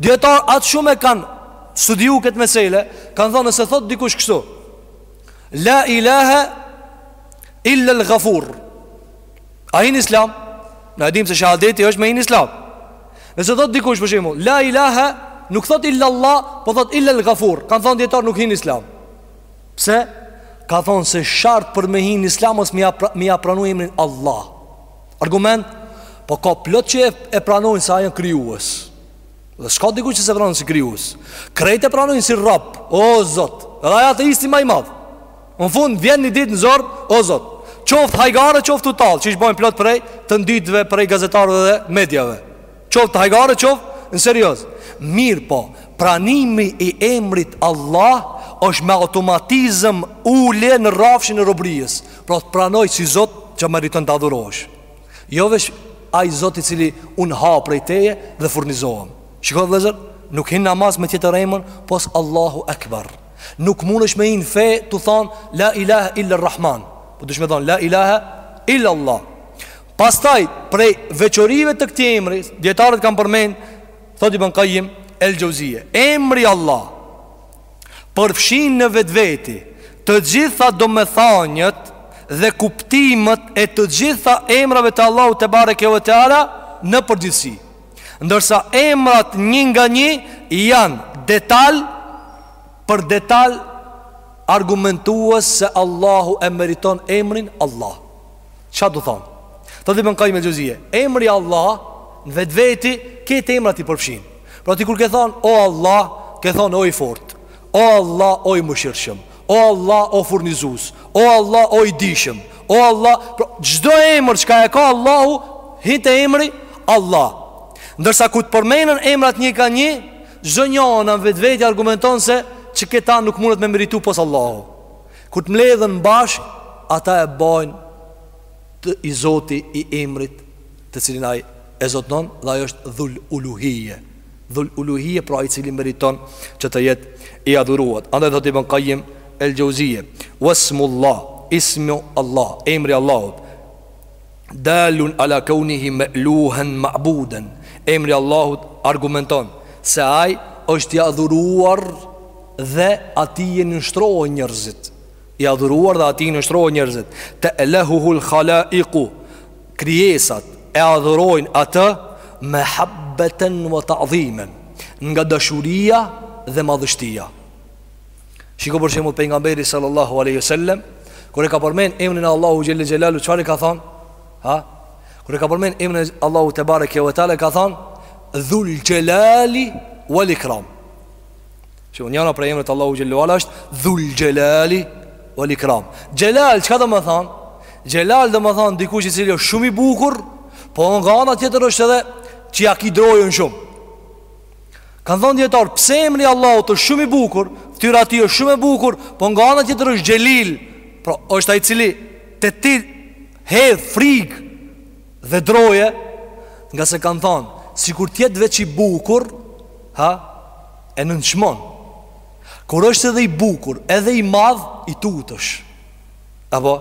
Dijetarët shumë e kanë studiu këtë mesele, kanë thonë nëse thot dikush kështu. La ilaha illa al-Ghafur. A hin islam? Na e dim se shahadeti është me hin islam Nëse thot dikush për shembull La ilaha nuk thot illa Allah Po thot illal Gafur Kanë thonë dijetarët nuk hin islam Pse? Ka thonë se shart për me hin islam është mi, pra, me ia pranu emrin Allah Argument? Po ka plot që e pranojnë se ai asht krijues. Dhe s'ka dikush që s'e pranon si krijues. Krejt e pranojnë si Rabb, o Zot. Edhe ai ateisti ma i madh. Në fund vjen një ditë në zor, o zot. Qoftë hajgare, qoftë tu tall, qysh bojnë plot prej të ndytëve, prej gazetarëve dhe mediave. Qoftë hajgare, qoftë në serioz. Mirëpo, pranimi i emrit Allah është me automatizëm ulje në rafshin e robërisë. Pra të pranoj si zot që meriton të adhurohesh. Jo veç ai zot i cili unë ha prej teje dhe furnizohem. Shiko vëllezër, nuk hin në namaz me tjetër emër, pos Allahu Ekber. Nuk mundesh me hi në fe tu thon la ilaha illa rahman. Po duhesh me thon la ilaha illa allah. Pastaj prej veçorive të këtij emri, dijetarët kanë përmend thotë Ibn Qayyim el Jauziye, emri Allah përfshin në vetveti të gjitha domethëniet dhe kuptimet e të gjitha emrave të Allahut tebareke ve teala në përgjithësi. Ndërsa emrat një nga një janë detal për detal argumentues se Allahu e meriton emrin Allah. Ça do thonë? Thotë Ibn Qayyim el Jauziye. Emri Allah në vetveti krejt emrat i përfshin. Pra ti kur ke thonë o Allah, ke thonë o i fortë. O Allah, o i mëshirshëm. O Allah o furnizues O Allah o i dijshëm O Allah pra, çdo emër çka e ka Allahu hin te emri Allah Ndërsa kur të përmenden emrat një ka një çdo njëna në vetvete argumenton se Që këta nuk mundet me meritu pos Allahu Kur të mledhen bashkë Ata e bajnë Të i zoti i emrit Të cilin ai e zotnon Dhe ajo është dhul uluhije Dhul Uluhije, pra i cili meriton që të jetë i adhuruar. Andaj thotë Ibn Qayyim el-Jauziyje, "Wasmullah, ismu Allah, emri i Allahut, dalun ala kawnihi ma'luhan ma'budan, emri i Allahut argumenton se Ai është i adhuruar dhe Atij i nënshtrohen njerëzit, i adhuruar dhe Atij i nënshtrohen njerëzit, ta'lahuhu al-khalaiqu, Krijesat e adhurojnë Atë mehabbeten wa ta'dhimen, nga dashuria dhe madhështia. Shiko për shembull pejgamberi sallallahu alaihi wasallam kur e ka përmend emrin e Allahu xhelle xhelalu çfarë ka thënë? Ha? Kur e ka përmend emrin e Allahu tebareke ve teala ka thënë dhul xhelali wal ikram. Se njana prej emrave të Allahu xhelle ve ala është dhul xhelali wal ikram Xhelal, çka domethanë? Xhelal domethanë dikush i cili është shumë i bukur Po nga ana tjetër është edhe që ja ki drojen shumë Kanë thonë dijetarët, pse emri i Allahut është shumë i bukur Ftyra e tij është shumë e bukur Po nga ana tjetër është xhelil Pra është ai i cili të t'i hedh frikë dhe droje ngase kanë thonë sikur të jetë veç i bukur ha e nënçmon. Kur është edhe i bukur, edhe i madh, i tutësh. Amo,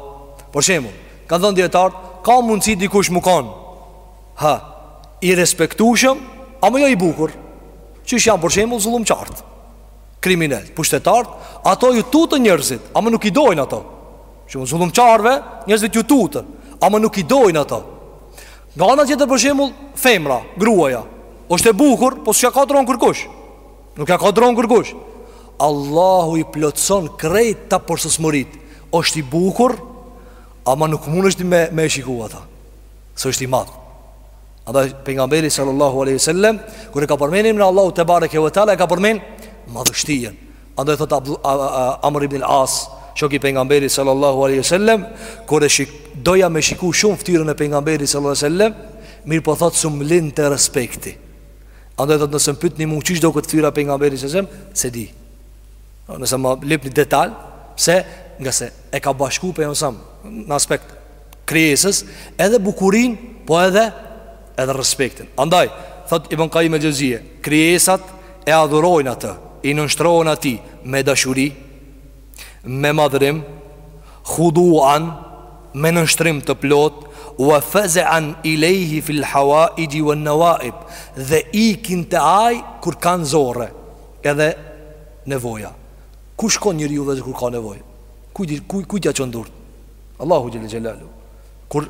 për shembull, kanë thonë dijetarët, ka mundësi dikush me kon, ha, i respektueshëm, amo jo i bukur. Qysh janë për shembull zullumqarët, kriminelët, pushtetarët, ato ju tutën njerëzit, amo nuk i dojnë ato. Shumë zullumqarëve, njerëzit ju tutën, amo nuk i dojnë ato. Nga ana tjetër për shembull femra, gruaja, është e bukur, po s'ja ka dron kurkush. Nuk ja ka dron kurkush. Allahu i plotson krejt ato përsosmëritë. Është i bukur, ama nuk mundesh me e shiku ata, se është i madh. Andaj pejgamberi sallallahu alaihi wasallam kur e ka përmend Allahun tebareke ve teala e ka përmend madhështijen. Andaj thot Abdu, a, a, a, Amr ibn al-As, shoki i pejgamberit sallallahu alaihi wasallam, kur e shik doja me shiku shumë fytyrën e pejgamberit sallallahu alaihi wasallam, mirëpo thot s'um linte respekti. Andaj thot nëse më pyetni mua qysh doket fytyra e pejgamberit sallallahu alaihi wasallam, s'e di. Nëse ma lypni n'detal, se ngase e ka bashku pejgamberin në aspekt krijesës, edhe bukurinë, po edhe edhe respektin. Andaj, thotë Ibën Kajim el Xheuzije, krijesat e adhurojnë atë, i nënshtrohen atij me dashuri, me madhërim, khuduan, me nënshtrim të plot, wa fazean ilejhi fil hawaixhi wa nawaib, dhe ikin te ai kur kanë zore, edhe nevoja. Ku shkon njeriu vllezër kur ka nevoj? Kujt, kujt, kujt ja çon durt? Allahu xhel-le xhelaluhu. Kur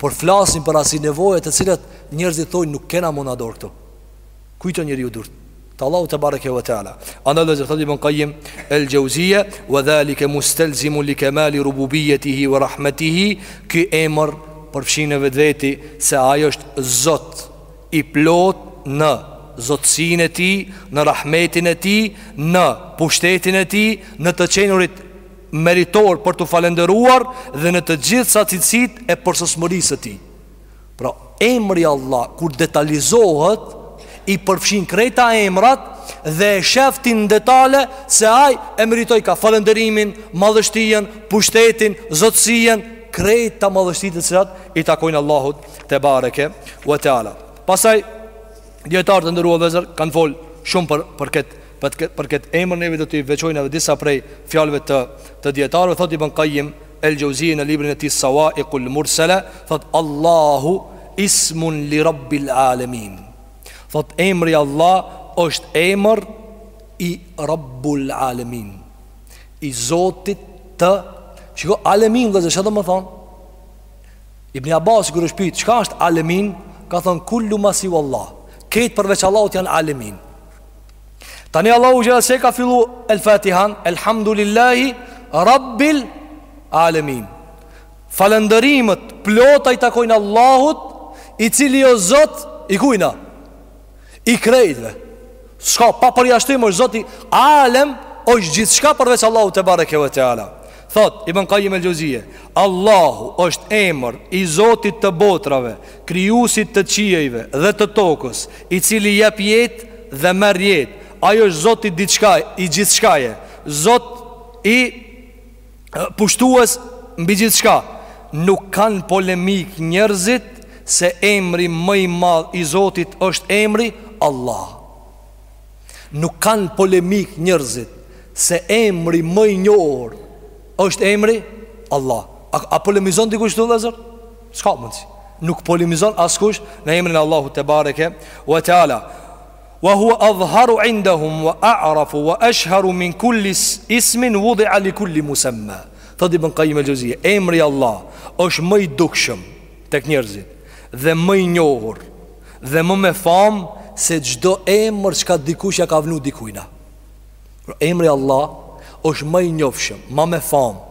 por flasim për asaj nevoje të cilët njerëzit thonë nuk kena ma në dorë këtu. Ku i çon njeriu durt? Te Allahu tebareke ve teala. Andaj vllezër thot ibn Qayyim el Jauziye wa zalika mustalzimun li kamali rububiyyatihi wa rahmatihi ky emër përfshin në vetveti se ai është Zot i plot në zotësinë e tij, në rahmetin e tij, në pushtetin e tij, në të qenurit meritor për t'u falënderuar dhe në të gjitha cilësitë e përsosmërisë së tij. Pra, emri Allah kur detalizohet i përfshin krejt ato emrat dhe e shef ti në detale se ai e meriton, i ka falënderimin, madhështijen, pushtetin, zotësijen, krejt ato madhështitë të cilat i takojnë Allahut tebareke u teala. Pastaj dijetarët, të nderuar vllezër, kanë fol shumë për për këtë Për këtë për këtë emër neve do t'i veçojmë edhe disa prej fjalëve të të dijetarëve thotë Ibn Qayyim El Jauziy në librin e tij Sawaiqul Mursala thotë Allahu ismun li Rabbil Alamin. Thotë emri Allah është emër i Rabbul Alamin. I Zotit të Shiko Alamin vllezër ça domethonë? Ibn Abbas kur osht pyt çka është Alamin, ka thonë kullu ma siwa Allah. Krejt përveç Allahut janë Alamin. Tani Allahu qysh e ka fillu El Fatihan Elhamdulillahi Rabbil Alemin Falënderimet plota i takojnë Allahut I cili o Zot i kujna I krejtve S'ka pa përjashtim është Zot i Alem është gjithçka përveç Allahut tebareke ve teala Thotë Ibn Qayyim al-Jauziyya, Allahu është emër i Zotit të botrave, Krijuesit të qiejve dhe të tokës, i cili jep jetë dhe merr jetë. Ai është Zot i diçka, i gjithçkaje, Zot pushtues mbi gjithçka. Nuk kanë polemikë njerëzit se emri më i madh i Zotit është emri Allah. Nuk kanë polemikë njerëzit Se emri më i njohur është emri Allah A, a polemizon dikush këtu vëllezër? S'ka mundësi Nuk polemizon askush në emrin e Allahut tebareke ve teala Wa hua adhharu indahum Wa a'rafu Wa eshharu min kulli ismin wudi'a li kulli musemma Thotë Ibn Kajim el Xheuzije Emri Allah është më i dukshëm Tek njerëzit Dhe më i njohur Dhe më me famë se çdo emër çka dikush ia ka vënë dikujna. Pra emri Allah është më i njofshëm, më me famë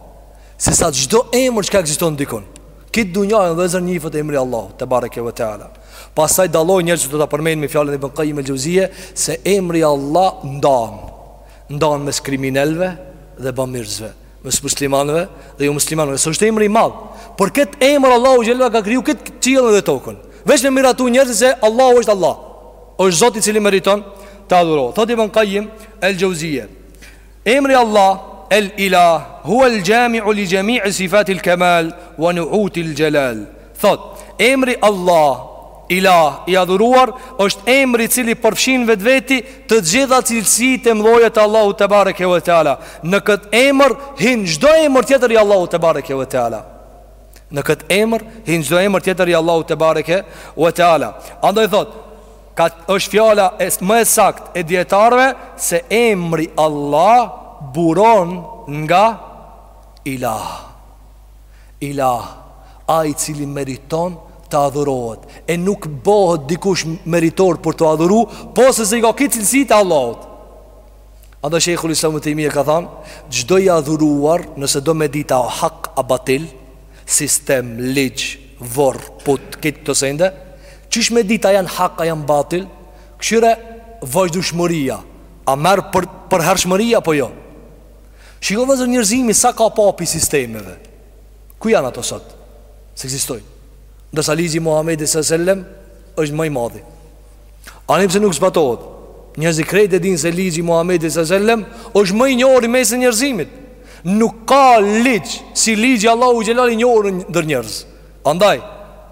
se sa çdo emër çka ekziston dikun në këtë dynja, e vëllezër, njihet emri Allah, tebareke ve teala. Pastaj dalloi njerëz, do ta përmendim fjalën e Ibn Kajim el Xheuzije, se emri Allah ndan, ndan mes kriminelve dhe bamirësve. mes muslimanëve dhe jo muslimanëve. Se është emri i madh. Për këtë emër Allahu xhel-le ve ala ka kriju këtë qiellin dhe tokën. Veç me miratu njerëzit se Allahu është Allah. është Zot i cili meriton të adhurohet. Thotë Ibn Kajim el Xheuzije. Emri Allah, el ilah, hua el xhamiu li xhemii sifatil kemal, wa nuutil xhelal. Thotë, Emri Allah, Ilah, i Adhuruar, është emri i cili përfshin n'vetveti të gjitha cilësitë e mëdha të Allahut tebareke ve teala. Në këtë emër hin çdo emër tjetër i Allahut tebareke ve teala. Në këtë emër hin çdo emër tjetër i Allahut tebareke ve teala. Andaj thotë, ka është fjala e, më e saktë e dijetarëve se emri Allah buron nga ilah. Ilah, Ai i cili meriton të adhurohet, e nuk bëhet dikush meritor për t'u adhuru, pos nëse i ka këto cilësitë e Allahut. Andaj Shejhul Islam Ibn Tejmije ka thanë, çdo i adhuruar nëse do me dit a o hak a batil, sistem, ligj, vorr, put, kët, këto sende, qysh me dit a janë hak a janë batil, kqyre vazhdueshmëria, a merr për, përhershmëri apo jo. Shiko vëllezër njerëzimi sa ka pa pi sistemeve Ku janë ato sot? S'ekzistojnë Ndërsa ligji i Muhammedit së sellem është ma i madhi Ani pse nuk zbatohet Njerëzit krejt e din se ligji i Muhammedit së sellem është ma i njohur n'mesin e njerëzimit Nuk ka ligj si ligji i Allahut Xhelali i njohur ndër njerëz Andaj,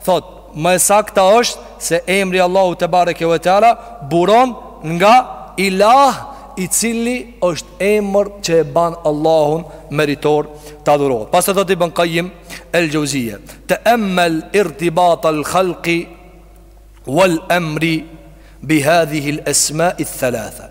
thotë, më e sakta është se emri Allahu tebareke ve teala buron nga Ilah i cili është emër që e ban Allahun meritor të adhurohet. Pastaj thotë Ibën Kajim el Xhozije, teemmel irtibat al khalqi wal emri bi hadhihil esma i thalatha.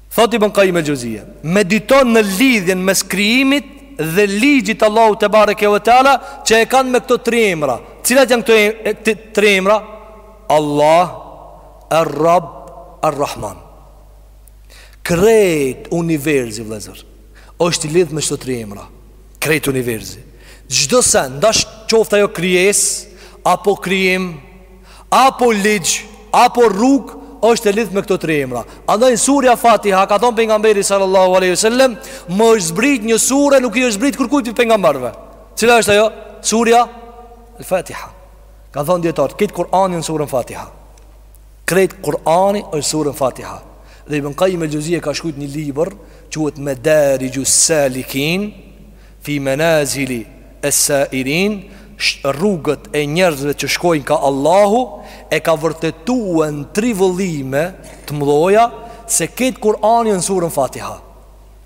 Thotë Ibën Kajim el Xhozije, Medito në lidhjen mes krijimit dhe ligjit të Allahut tebareke ve teala që e kanë me këto tri emra. Cilat janë këto tri emra? Allah, Ar-Rabb, Ar-Rahman. Krejt universi vëllezër është i lidhë me këto tri emra. Krejt universi, çdo send, ndash qoftë ajo krijesë, apo krijim, apo ligj, apo rrugë, është e lidhë me këto tri emra. Andaj në surja Fatiha, ka thonë pejgamberi sallallahu aleyhi sallem, më është zbrit një sure, nuk i është zbrit kurkujt prej pejgamberve. Cila është ajo? Surja Fatiha. Ka thonë dijetarët, krejt Kur'ani n'surën Fatiha. Krejt Kur'ani është n'surën Fatiha. Dhe Ibn Qayyim al-Juzeyyah ka shkrujt një libër quhet Madarijus Salikin fi Manazili as-Sairin, rrugët e njerëzve që shkojnë ka Allahu, e ka vërtetue në tri vëllime të mdhoja se krejt Kur'ani në surën Fatiha.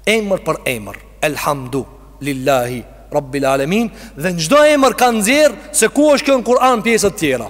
Emër për emër, Elhamdu lillahi rabbil alamin dhe në çdo emër ka nxjerr se ku është kjo në Kur'an pjesa të tjera.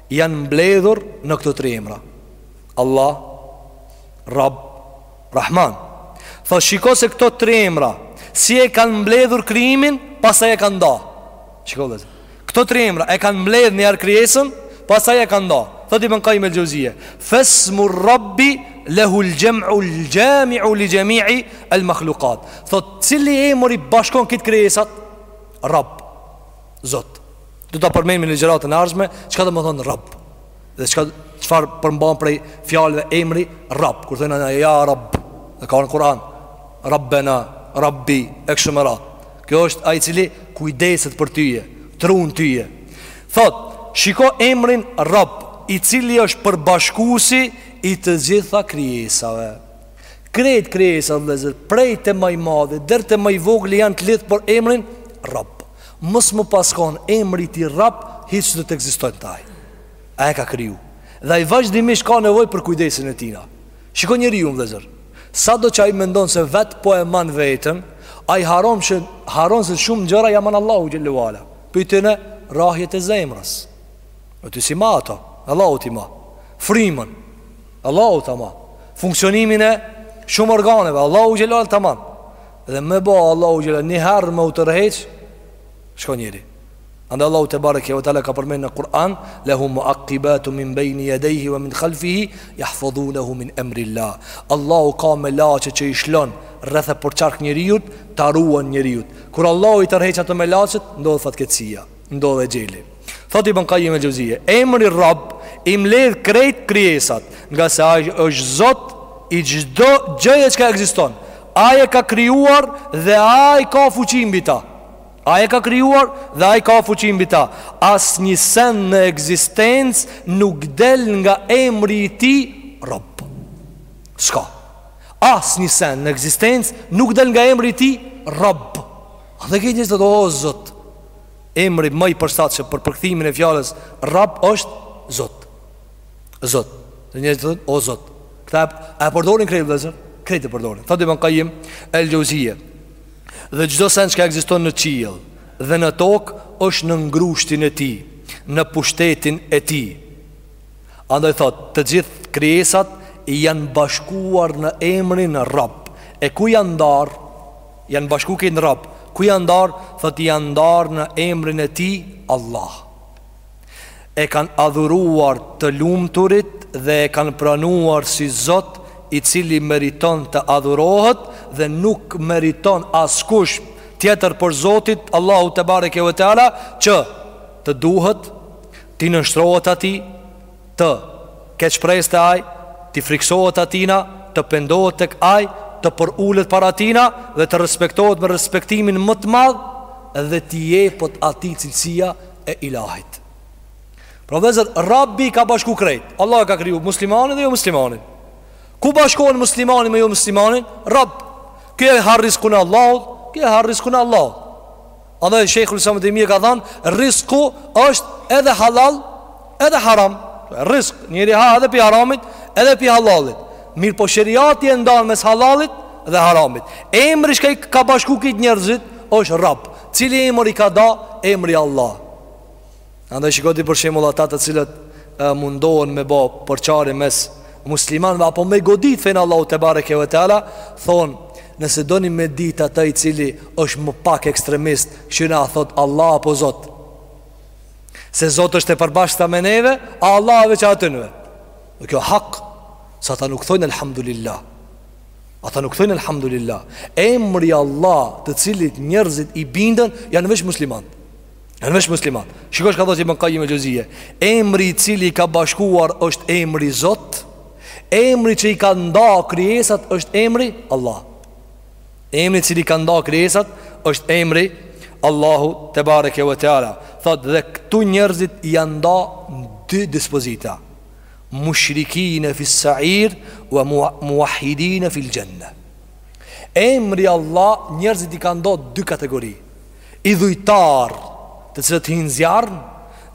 Janë mbledhur në këto tri emra, Allah, Rabb, Rahman. Thotë, shiko se këto tri emra, si e kanë mbledhur krijimin, pastaj e kanë nda. Shiko vëllezër. Këto tri emra e kanë mbledhë njëherë krijesën, pastaj e kanë nda. Thotë Ibën Kajim el Xhozije, fesmu rabbi lehu el xhem'u el xhami'u li xhemi'i el makhlukat. Thotë, cili emër i bashkon krejt krijesat? Rabb. Zot. Do ta përmendim në ligjëratën e ardhshme çka do me thonë Rabb. Dhe çka çfarë përmban prej fjalëve emri Rabb, kur thonë ja Rabb, e ka në Kur'an. Rabbena, Rabbi, e kshtu me radhë. Kjo është ai i cili kujdeset për tyje, t'run tyje. Thot, shiko emrin Rabb, i cili është përbashkuesi i të gjitha krijesave. Krejt krijesa vëllezër, prej te ma i madhi deri te ma i vogli janë të lidht për emrin Rabb. Mos më paskon emri i tij Rab hiç s'do të ekzistojnë ata. Ai e ka kriju. Dhe ai vazhdimisht ka nevojë për kujdesin e tina. Shiko njeriu vëllezër. Sado që ai mendon se vet po e man veten, ai harron, harron se shumë gjëra ia man Allahu xhele ue ala. Prej tyne rrahjet e zemrës. O ti s'i ma ato, Allahu t'i ma. Frimën. Allahu ta ma. Funksionimin e shumë organeve. Allahu xhele ue ala ta ma. Dhe me bo Allahu xhele një herë me u tërheq Shko njeri Andaj Allahu tebareke ve teala ka përmend në Kur'an Lehu muakibatun min bejni jedejhi ve min khalfihi Jahfadhunehu min emrilah Allahu ka melaqe që i lshon Rreth e përqark njeriut Ta ruajn njeriun Kur Allahu i tërheq ato melaqet Ndodhë fatkeqsia ndodh exheli. Thot Ibn Kajim el-Xhevzije, emri Rabb i mbledh krejt krijesat, ngase ai është Zot i çdo gjëje çka ekziston. Ai e ka krijuar dhe ai ka fuqi mbi ta. Ai e ka krijuar dhe ai ka fuqi mbi ta. Asnjë send në ekzistencë nuk del nga emri i tij Rabb. Shka? Asnjë send në ekzistencë nuk del nga emri i tij Rabb. Andaj krejt njerëzit thonë o zot Emri ma i përshtatshëm për përkthimin e fjalës Rab është zot Zot Dhe njerëzit thonë o zot Këta e përdorin krejt njerëzit Krejt e përdorin Thotë Ibn Kajim El Xhevzije Dhe çdo send çka ekziston në qiell Dhe në tokë është në grushtin e tij Në pushtetin e tij Andaj thotë Të gjithë krijesat Janë bashkuar në emrin Rab E ku janë ndarë Janë bashku krejt në Rab Ku janë ndarë? Thotë janë ndarë në emrin e tij Allah E kanë adhuruar të lumturit Dhe e kanë pranuar si zot I cili meriton të adhurohet Dhe nuk meriton askush Tjetër pos zotit Allahu tebareke ve teala Që të duhet T'i nënshtrohet atij Të ketë shpresë te Ai, t'i frikësohet Atina, të pendohet tek Ai, të përulet para Tina dhe të respektohet me respektimin më të madh dhe t'i jepet atij cilësia e Ilahit. Pra, vëllezër, Rabbi i ka bashku krejt. Allahu e ka kriju muslimanin dhe jo muslimanin. Ku bashkohen muslimani me jo muslimanin? Rabb. Ky e ha rriskun e Allahut, ky e ha rriskun e Allahut. Andaj Shejhul Islam Ibn Tejmije ka thanë, rrisku është edhe halal, edhe haram. Rrisk, njeri ha edhe pi haramit, edhe pi halalit. Mirëpo sheriati e ndan mes halalit dhe haramit. Emri çka i ka bashku krejt njerëzit, është rab. Cili emër i ka da, emri Allah. Andaj shiko ti për shembull ata të cilët e, mundohen me bë përçarje mes muslimanëve apo me godit fenë e Allahut tebareke ve teala, thonë, nëse doni me ditë atë i cili është më pak ekstremist, shihni a thot Allah apo Zot. Se Zot është e përbashkëta me neve, a Allah veç e atynve. Dhe kjo hak, se ata nuk thojnë elhamdulillah. Ata nuk thojnë elhamdulillah. Emri Allah të cilit njerëzit i bindën janë veç muslimanë. Janë veç muslimanë Shiko çka thotë Ibn Kajim el Xhevzije Emri i cili i ka bashkuar është emri zot Emri që i ka nda krijesat është emri Allah Emri i cili i ka nda krijesat është emri i Allahut tebareke ve teala Thot dhe këtu njerëzit janë nda në dy dispozita Mushrikine fis sair Ve muvehhidine fil xhenne Emri Allah njerëzit i ka nda dy kategori idhujtarë të cilët hinë n'zjarr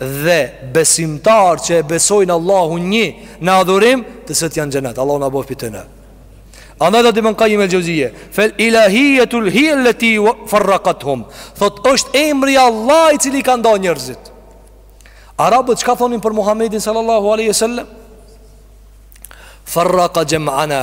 dhe besimtarë që e besojnë Allahun një në adhurim të cilët janë n'xhenet. Allahu na bëftë prej tyne. Andaj thotë Ibn Kajim el Xhevzije Fel ilahijetu hije leti farrakat hum Thot është emri Allah i cili i ka nda njerëzit Arabët çka thonin për Muhammedin sallallahu aleyhi sallam Farraka xhem'ana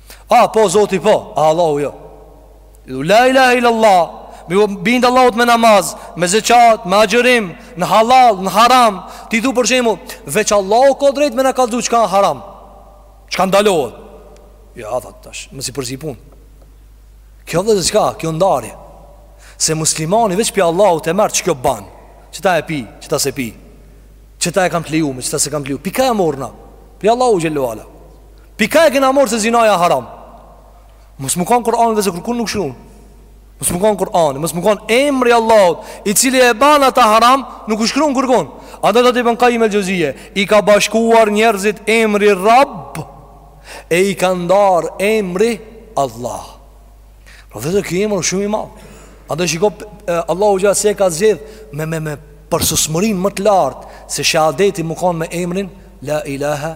A, po, zoti, po, a, Allahu, jo I thu, la ilahe ila Allah Me iu bind Allahut me namaz Me zeqat, me agjërim Në halal, në haram Ti thu për shembull Veç Allahu ka drejt me na kallxu çka haram Çka ndalohet Ja, dhe të tash Mos i përzi pun Kjo dhe dhe qka, kjo ndarje Se muslimani veç prej Allahut e merr që kjo ban Qeta e pi, qeta s'e pi Qeta e kam të lejume, qeta s'e kam të lejume Pej kah e marrna Prej Allahut xhele ve ala Pej kah e kena marrë se zinaja haram Mos me kanë Kur'ani dhe se kërkun nuk shkrun Mos me kanë Kur'ani Mos me kanë emri i Allahut I cili e ban ata haram Nuk shkrun kërkun Andaj thotë Ibn Kajim el Xhevzije I ka bashkuar njerëzit emri Rab E i ka ndarë emri Allah Pra dhe se ky emër shumë i madh Andaj shiko Allahu gjatë se e ka zgjedh Me me me përsosmërinë më të lartë Se shahadeti me kanë me emrin La ilaha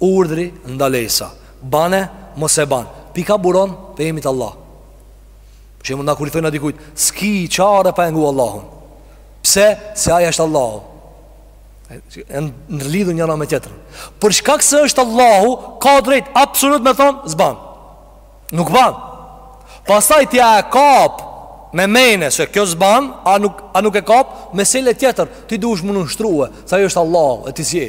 Urdhri, ndalesa, bane, mos e ban, pej kah buron, pej emrit Allah. Për shembull na kur i thojna dikujt, s'ki qare pa e ngu Allahun. Pse, se ai është Allahu. E ndërlidhur njëra me tjetrën. Për shkak se është Allahu, ka drejt, absolut me thonë, s'ban. Nuk ban. Pastaj ti a e kap me mend, se kjo s'ban, a nuk, a nuk e kap, mesele tjetër, ti duhesh me u nënshtru, se ai është Allahu, e ti s'je.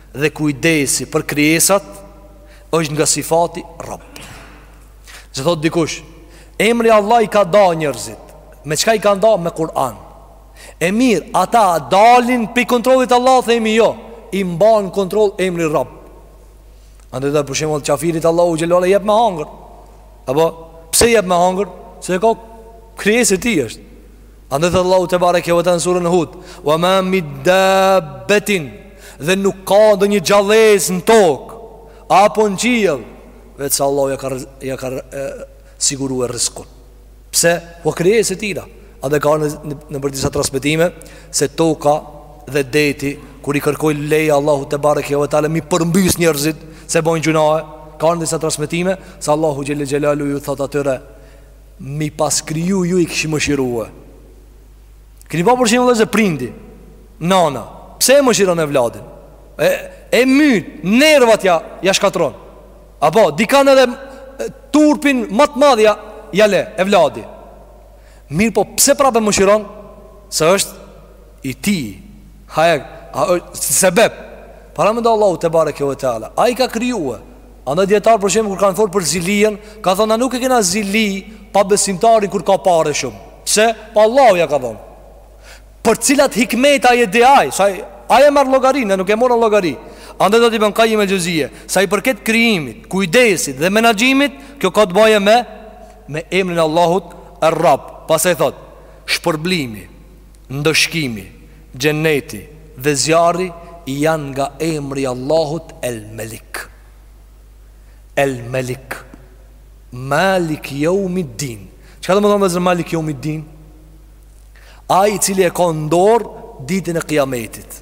Dhe kujdesi për krijesat është nga sifati Rabb. Çe thot dikush, emri Allah i ka nda njerëzit. Me çka i ka nda me Kur'an? E mirë, ata dalin pi kontrollit Allah, themi jo, i mban n'kontroll emri Rabb. Andaj edhe për shembull qafirit Allahu xhelal i jep me hangër. Apo pse jep me hangër? Se ka, krijesë e tij është. Andaj thot Allahu te bareke ve te në surën Hud, "Wa ma mid dabbatin" dhe nuk ka ndonjë gjallëz në tokë apo në qiell, vetë sa Allahu ja ka ja ka siguruar rrezikun. Pse? Po krijesë tira. A dhe ka në, në, në për disa transmitime Se toka dhe deti Kër i kërkoj leja Allahu të bare kjo vëtale Mi përmbys njerëzit Se bojnë gjunahe Ka në disa transmitime Se Allahu gjele gjelalu ju thot atyre Mi pas kriju ju i kishim mëshirue Keni pa për shembull vllezër prindi Nana Pse e mëshiron evladin E, e myt Nervat ja, ja shkatron Apo, dikan edhe Turpin ma t'madh ja le, evladi Mirëpo pse prapë e mëshiron Se është i tij hajr a është sebeb paramendo Allahu te bareke ve teala ai ka krijuar andaj dijetarët për shembull kur kanë fol për zilinë kanë thonë na nuk e kena zili pabesimtarin kur ka pare shumë pse po Allahu ja ka dhon për cilat hikmete ai e di ai se ai e marr llogari ne nuk e marrim llogari andaj thot Ibn Kajim el Xheuzije sa i përket krijimit kujdesit dhe menaxhimit kjo ka të bëjë me me emrin e Allahut Ar-Rabb pastaj thot shpërblimi Ndëshkimi, Xheneti dhe Zjarri janë nga emri i Allahut El Melik. El Melik. Malik Yawmiddin. Çka do të thonë vllezër Malik Yawmiddin? Ai i cili e ka në dorë ditën e Kiametit.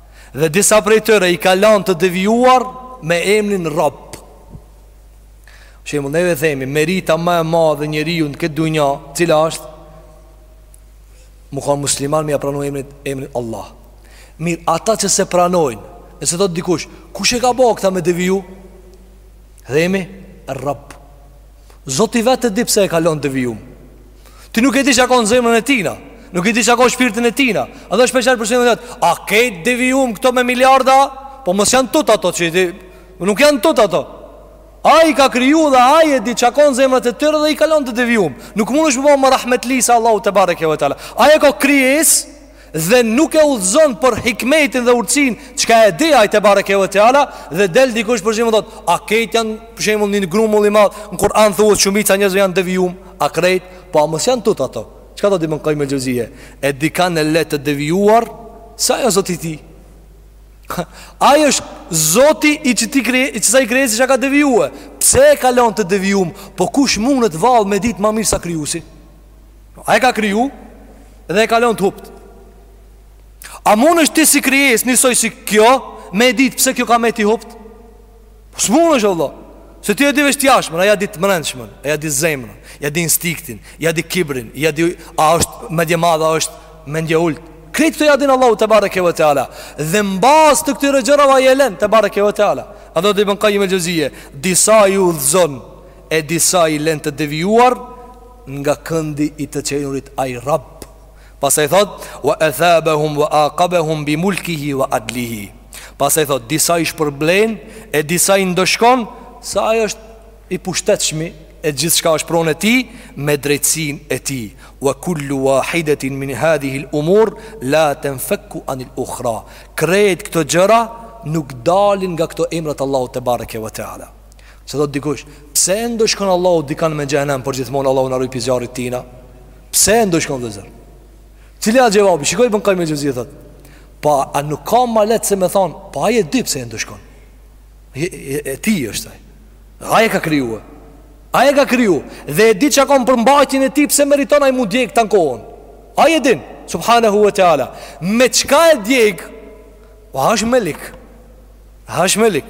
Dhe disa prej tyre i ka lanë të devijuar me emnin Rabb. Shembull neve themi merita më e madhe e njeriut në këtë dunja, cila është m'u kon musliman me pranu emrin emrin Allah. Mir ata që s'e pranojnë, nëse thot dikush, kush e ka bo këta me deviju? Themi Rabb. Zoti vetë e di pse e ka lënë t'devijum. Ti nuk e di çka ka në zemrën e tijna, nuk e di çka ka në shpirtin e tijna. Andaj shpeshherë për shembull atë, a ke devijum këto me miliarda? Po mos janë tut ato që ti, nuk janë tut ato. Ai i ka kriju dhe ai e di çka ka në zemrat e tyre dhe i ka lënë të devijum. Nuk mundesh m'u bo më rahmetli se Allahu te bareke ve teala. Ai e ka krijesë dhe nuk e udhëzon për hikmetin dhe urtësinë çka e di ai te bareke ve teala dhe del dikush për shembull thot a krejt janë për shembull një grumull i madh në Kur'an thuhet shumica e njerëzve janë devijum a krejt po a mos janë tut ato çka do Ibn Kajim el Xhevzije e dikan e le të devijuar se ai asht zoti i tij ai është zoti i tij krijuesi i çdo sa i krijuesi çka ka devijue pse e ka lon të devijum po kush mundet vallë me ditë ma mirë sa krijuesi Ai e ka kriju dhe e ka lon të hupt. A mundesh ti si krijes njësoj si kjo me ditë pse kjo ka met i hupt? Po s'mundesh vallah. Se ti e di veç t'jashtmen, ai ja di të mrendshmen, ai ja di zemrën, ja di instinktin, ja di kibrin, ja di a është mendjemadh, a është mendje ulët. Krejt këto ja din Allahu tebareke ve teala Dhe në bazë të këtyre gjërava ai e len tebareke ve teala Ai thotë Ibn Kajim el Xhevzije Disa i udhëzon E disa i len të devijuar nga këndi i të qenurit ai Rabb. Pastaj thot, wa athabahum wa aqabahum bi mulkihi wa adlihi. Pastaj thot, disa i shpërblen e disa i ndëshkon se ai është i pushtetshmi e gjithçka është pronë e tij me drejtësinë e tij. Wa kullu wahidatin min hadhihi al-umur la tanfakku an al-ukhra. Krejt këto gjëra nuk dalin nga këto emra të Allahut te bareke wa teala. Se thotë dikush, pse e ndëshkon Allahu dikan me xhehenem përgjithmonë Allahu na ruajt pi zjarrit t'tina? Pse e ndëshkon vëllezër? Cili është xhevabi? Shiko Ibn Kajim el Xhevzije thot. Po a nuk ka ma lehtë se me thon, po ai e di pse e ndëshkon. E, e, i tij është ai. Ai e ka krijuar. Ai e ka kriju dhe e di çka ka përmbajtjen e tij pse meriton ai m'u djeg tan kohën. Ai e din, subhanahu wa taala. Me çka e djeg? Po është melik. Ai është melik.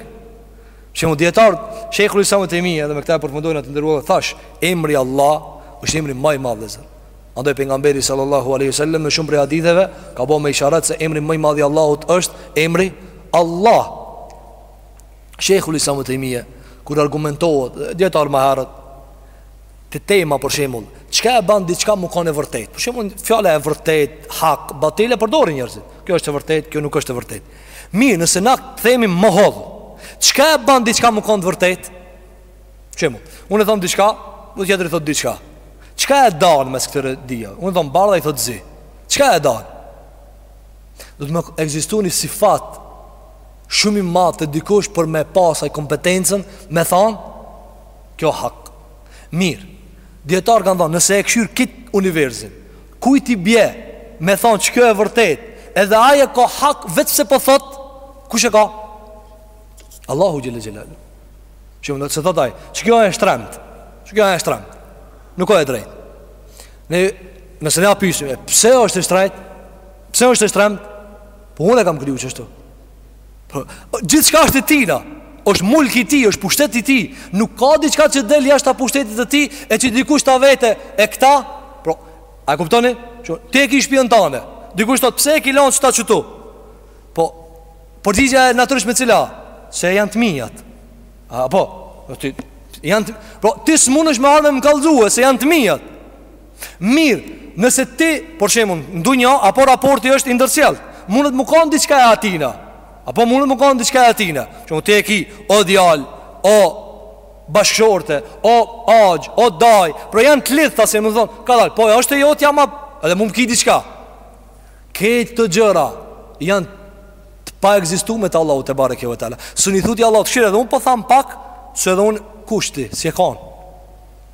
Shembull dijetarët, shejhul islam Ibn Tejmije, edhe me këta e përfundojmë të nderuar, thash, emri Allah është emri ma i madh vëllezër. Andaj pejgamberi sallallahu aleyhi wa sallam në shumë prej haditheve, ka bo me isharat se emri ma i madh i Allahut është emri Allah. Shejhul islam Ibn Tejmije, kur argumentohet, dijetarët më herët, te tema për shembull, çka e ban diqka me kon e vërtet? Për shembull, fjala e vërtet, hak, batil, e përdorin njerëzit. Kjo është e vërtet, kjo nuk është e vërtet. Mirë, nëse na themi mo hollë, çka e ban diçka me kon të vërtet? Shembull. Unë them diçka, e tjetri thot diçka. Çka e dan mes këtyre dyjave? Unë them bardh ai thot zi. Çka e dan? Duhet me ekzistu ni sifat shumë i madh te dikush për me pas ai kompetencën me thon kjo hak. Mirë. Dijetarët kanë thënë, nëse e kshyr kit universin, Kujt i bie me thonë që kjo e vërtet Edhe ai e ka hak vetë se po thot Kush e ka? Allahu xhele xhelaluhu nëse thot ai Që kjo e shtremt Që kjo e shtremt Nuk o e drejt Ne, nëse ne e pysim, Pse është e shtrejt? Pse është e shtremt? Po unë e kam kriju qashtu Po, gjithçka është e tina është mulk i tij, është pushtet i tij Nuk ka diçka që del jashta pushtetit të tij E që dikush ta vete E këta Pra, a kuptoni? Që, ti e ki shpijën tane Dikush të thot pse e ki lanë qeta qetu Po, përgjigja e natyrshme cila Se janë të mijat A, po, ti, janë të, po, ti s'munesh me ardh me m'kallzue Se janë të mijat Mirë, nëse ti, për shembull, në dunja apo raporti është i ndërsjelltë, mundet me kanë diçka e atina. Apo mundet me kanë diçka e atina. Që më te e ki, o djalë, o bashkëshorte, o axhë, o dajë, pra janë të lidhta, si me thonë, kadalë, po është e jotja ma, edhe mund ki diçka. Këto gjëra janë të paekzistume te Allahu tebareke ve teala. S'un i thu ti Allahut kshyr edhe unë po tham pak, se edhe unë kush ti, s'je kanë.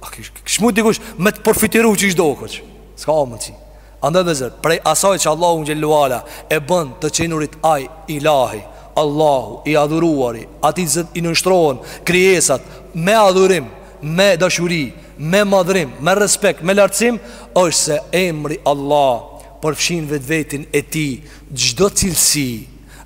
A kish mujt dikush me të përfytyru qysh dokesh S'ka mundësi Andaj vllezër, prej asaj që Allahun xhele ve ala E bën të qenurit ai ilahi Allahu i adhuruari Atij që i nënshtrohen krijesat Me adhurim, me dashuri Me madhrim, me respekt, me lartësim është se emri Allah Përfshin vetveten e tij Çdo cilësi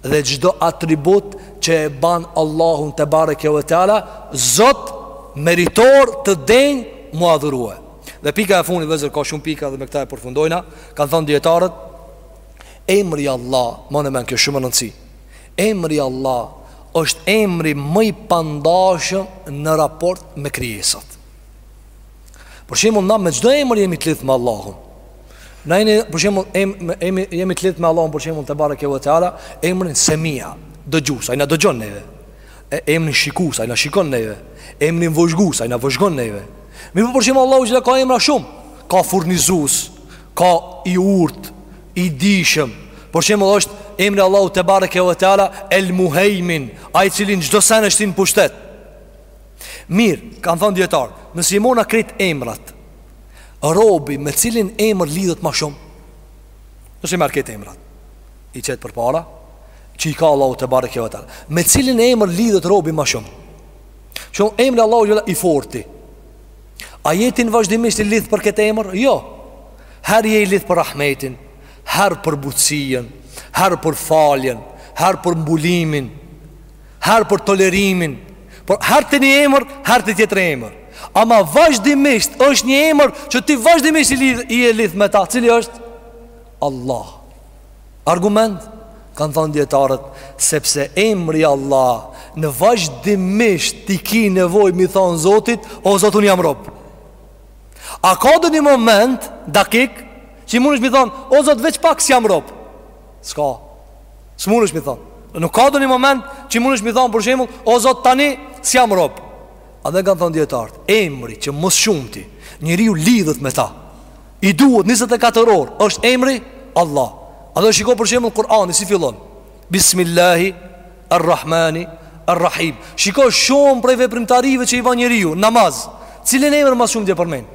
Dhe çdo atribut që e ban Allahun tebareke ve teala Zot meritor të denjë m'u adhurue. Dhe pika e fundit vllezër ka shumë pika dhe me këta e përfundojna, kanë thënë dijetarët emri Allah, mane mend kjo shumë rëndësi. Emri Allah është emri më i pandashëm në raport me krijesat. Për shembull na me çdo emër jemi të lidhur me Allahun. Na jemi për shembull em, em, jemi të lidhur me Allahun për shembull tebareke ve teala, emrin Semia, dëgjues, ai na dëgjon neve. E emrin Shikues, ai na shikon neve. Emrin Vëzhgues, ai na vëzhgon neve. Mirëpo për shembull Allahu që ka emra shumë, ka furnizues, ka i urt, i dijshëm. Për shembull është emri Allahu tebareke ve teala El Muhejmin, ai i cili çdo sen është në pushtet. Mirë, kanë thënë dijetarët, nëse i mona krejt emrat, robi me cilin emër lidhet ma shumë, nëse i merr krejt emrat, i qet përpara, që i ka Allahu tebareke ve teala, me cilin emër lidhet robi ma shumë, që emri Allahu xhele i forti, a je ti vazhdimisht i lidhë për këtë emër? Jo, herë je i lidhë për rahmetin, herë për butësinë, herë për faljen, herë për mbulimin, Herë për tolerimin, por herë te një emër, herë te tjetër emër. Ama vazhdimisht është një emër që ti vazhdimisht i, lidh, i e lidh me ta, cili është Allah. Argument kanë thonë dietarët sepse emri Allah në vazhdimisht ti ki nevojë m'i thon Zotit, o Zot un jam rob. A ka donjë moment, dakik, që mundesh m'i thonë, o Zot, veç pak s'jam rob. S'ka S'mundesh m'i thonë Nuk ka donjë moment Që mundesh m'i thonë për shemull O zot tani S'jam rob Edhe kanë thonë dijetarët Emri që ma s'shumti njeriu lidhet me ta I duhet 24 orë është emri Allah Edhe shiko për shemull Kurani si fillon Bismillahi Arrahmani Arrahim Shiko shumë prej veprimtarive që i ban njeriu Namaz Cilin emër ma s'shumti e përmend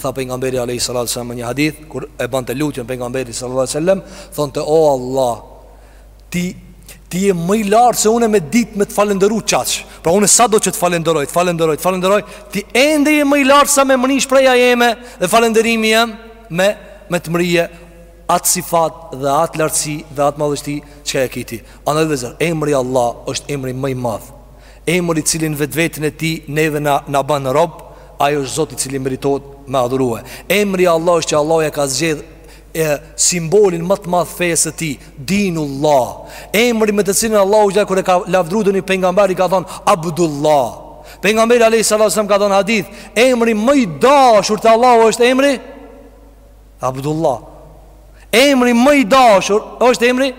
Tha pejgamberi alayhi salatu sallam në një hadith kur e bante lutjen pejgamberit sallallahu alaihi wasallam, thonte o Allah, ti ti je më i lartë se unë me ditë me të falënderu qaq. Pra unë sa do që të falënderoj, të falënderoj, të falënderoj, ti ende je më i lartë sa me mrri shprehja jeme dhe falënderimi jem me me të mrri atë sifat dhe atë lartësi dhe atë madhështi çka e ki ti. Andaj vllezër, emri Allah është emri më i madh. Emër i cili në vetvetin e tij neve na na bën rob, ai është Zot i cili meritohet me adhurue. Emri Allah është që Allahu ia ka zgjedh simbolin më të madh fesë së tij, Dinullah. Emri me të cilin Allahu xhel kur e ka lavdru donjë pejgamber i ka thonë Abdullah. Pejgamberi alayhis salam ka thonë hadith, emri më i dashur te Allahu është emri Abdullah Emri më i dashur është emri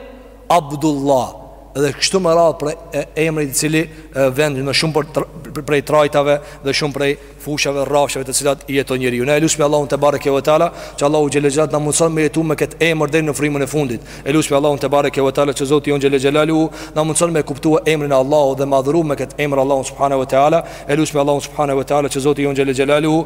Abdullah Dhe kështu me radhë prej e, emrit i cili e, vend në shumë për, për, prej trajtave Dhe shumë prej fushave rrafshave të cilat i jeton njeriu Ne e lusim Allahun tebareke ve teala Që Allahu xhele xhelal t'na mundëson me jetu me këtë emër deri në frymën e fundit E lusim Allahun tebareke ve teala që Zoti ynë xhele xhelaluhu na mundëson me kuptue emrin Allah dhe me adhuru me këtë emër Allahun subhanehu ve teala E lusim Allahun subhanehu ve teala që Zoti ynë xhele xhelaluhu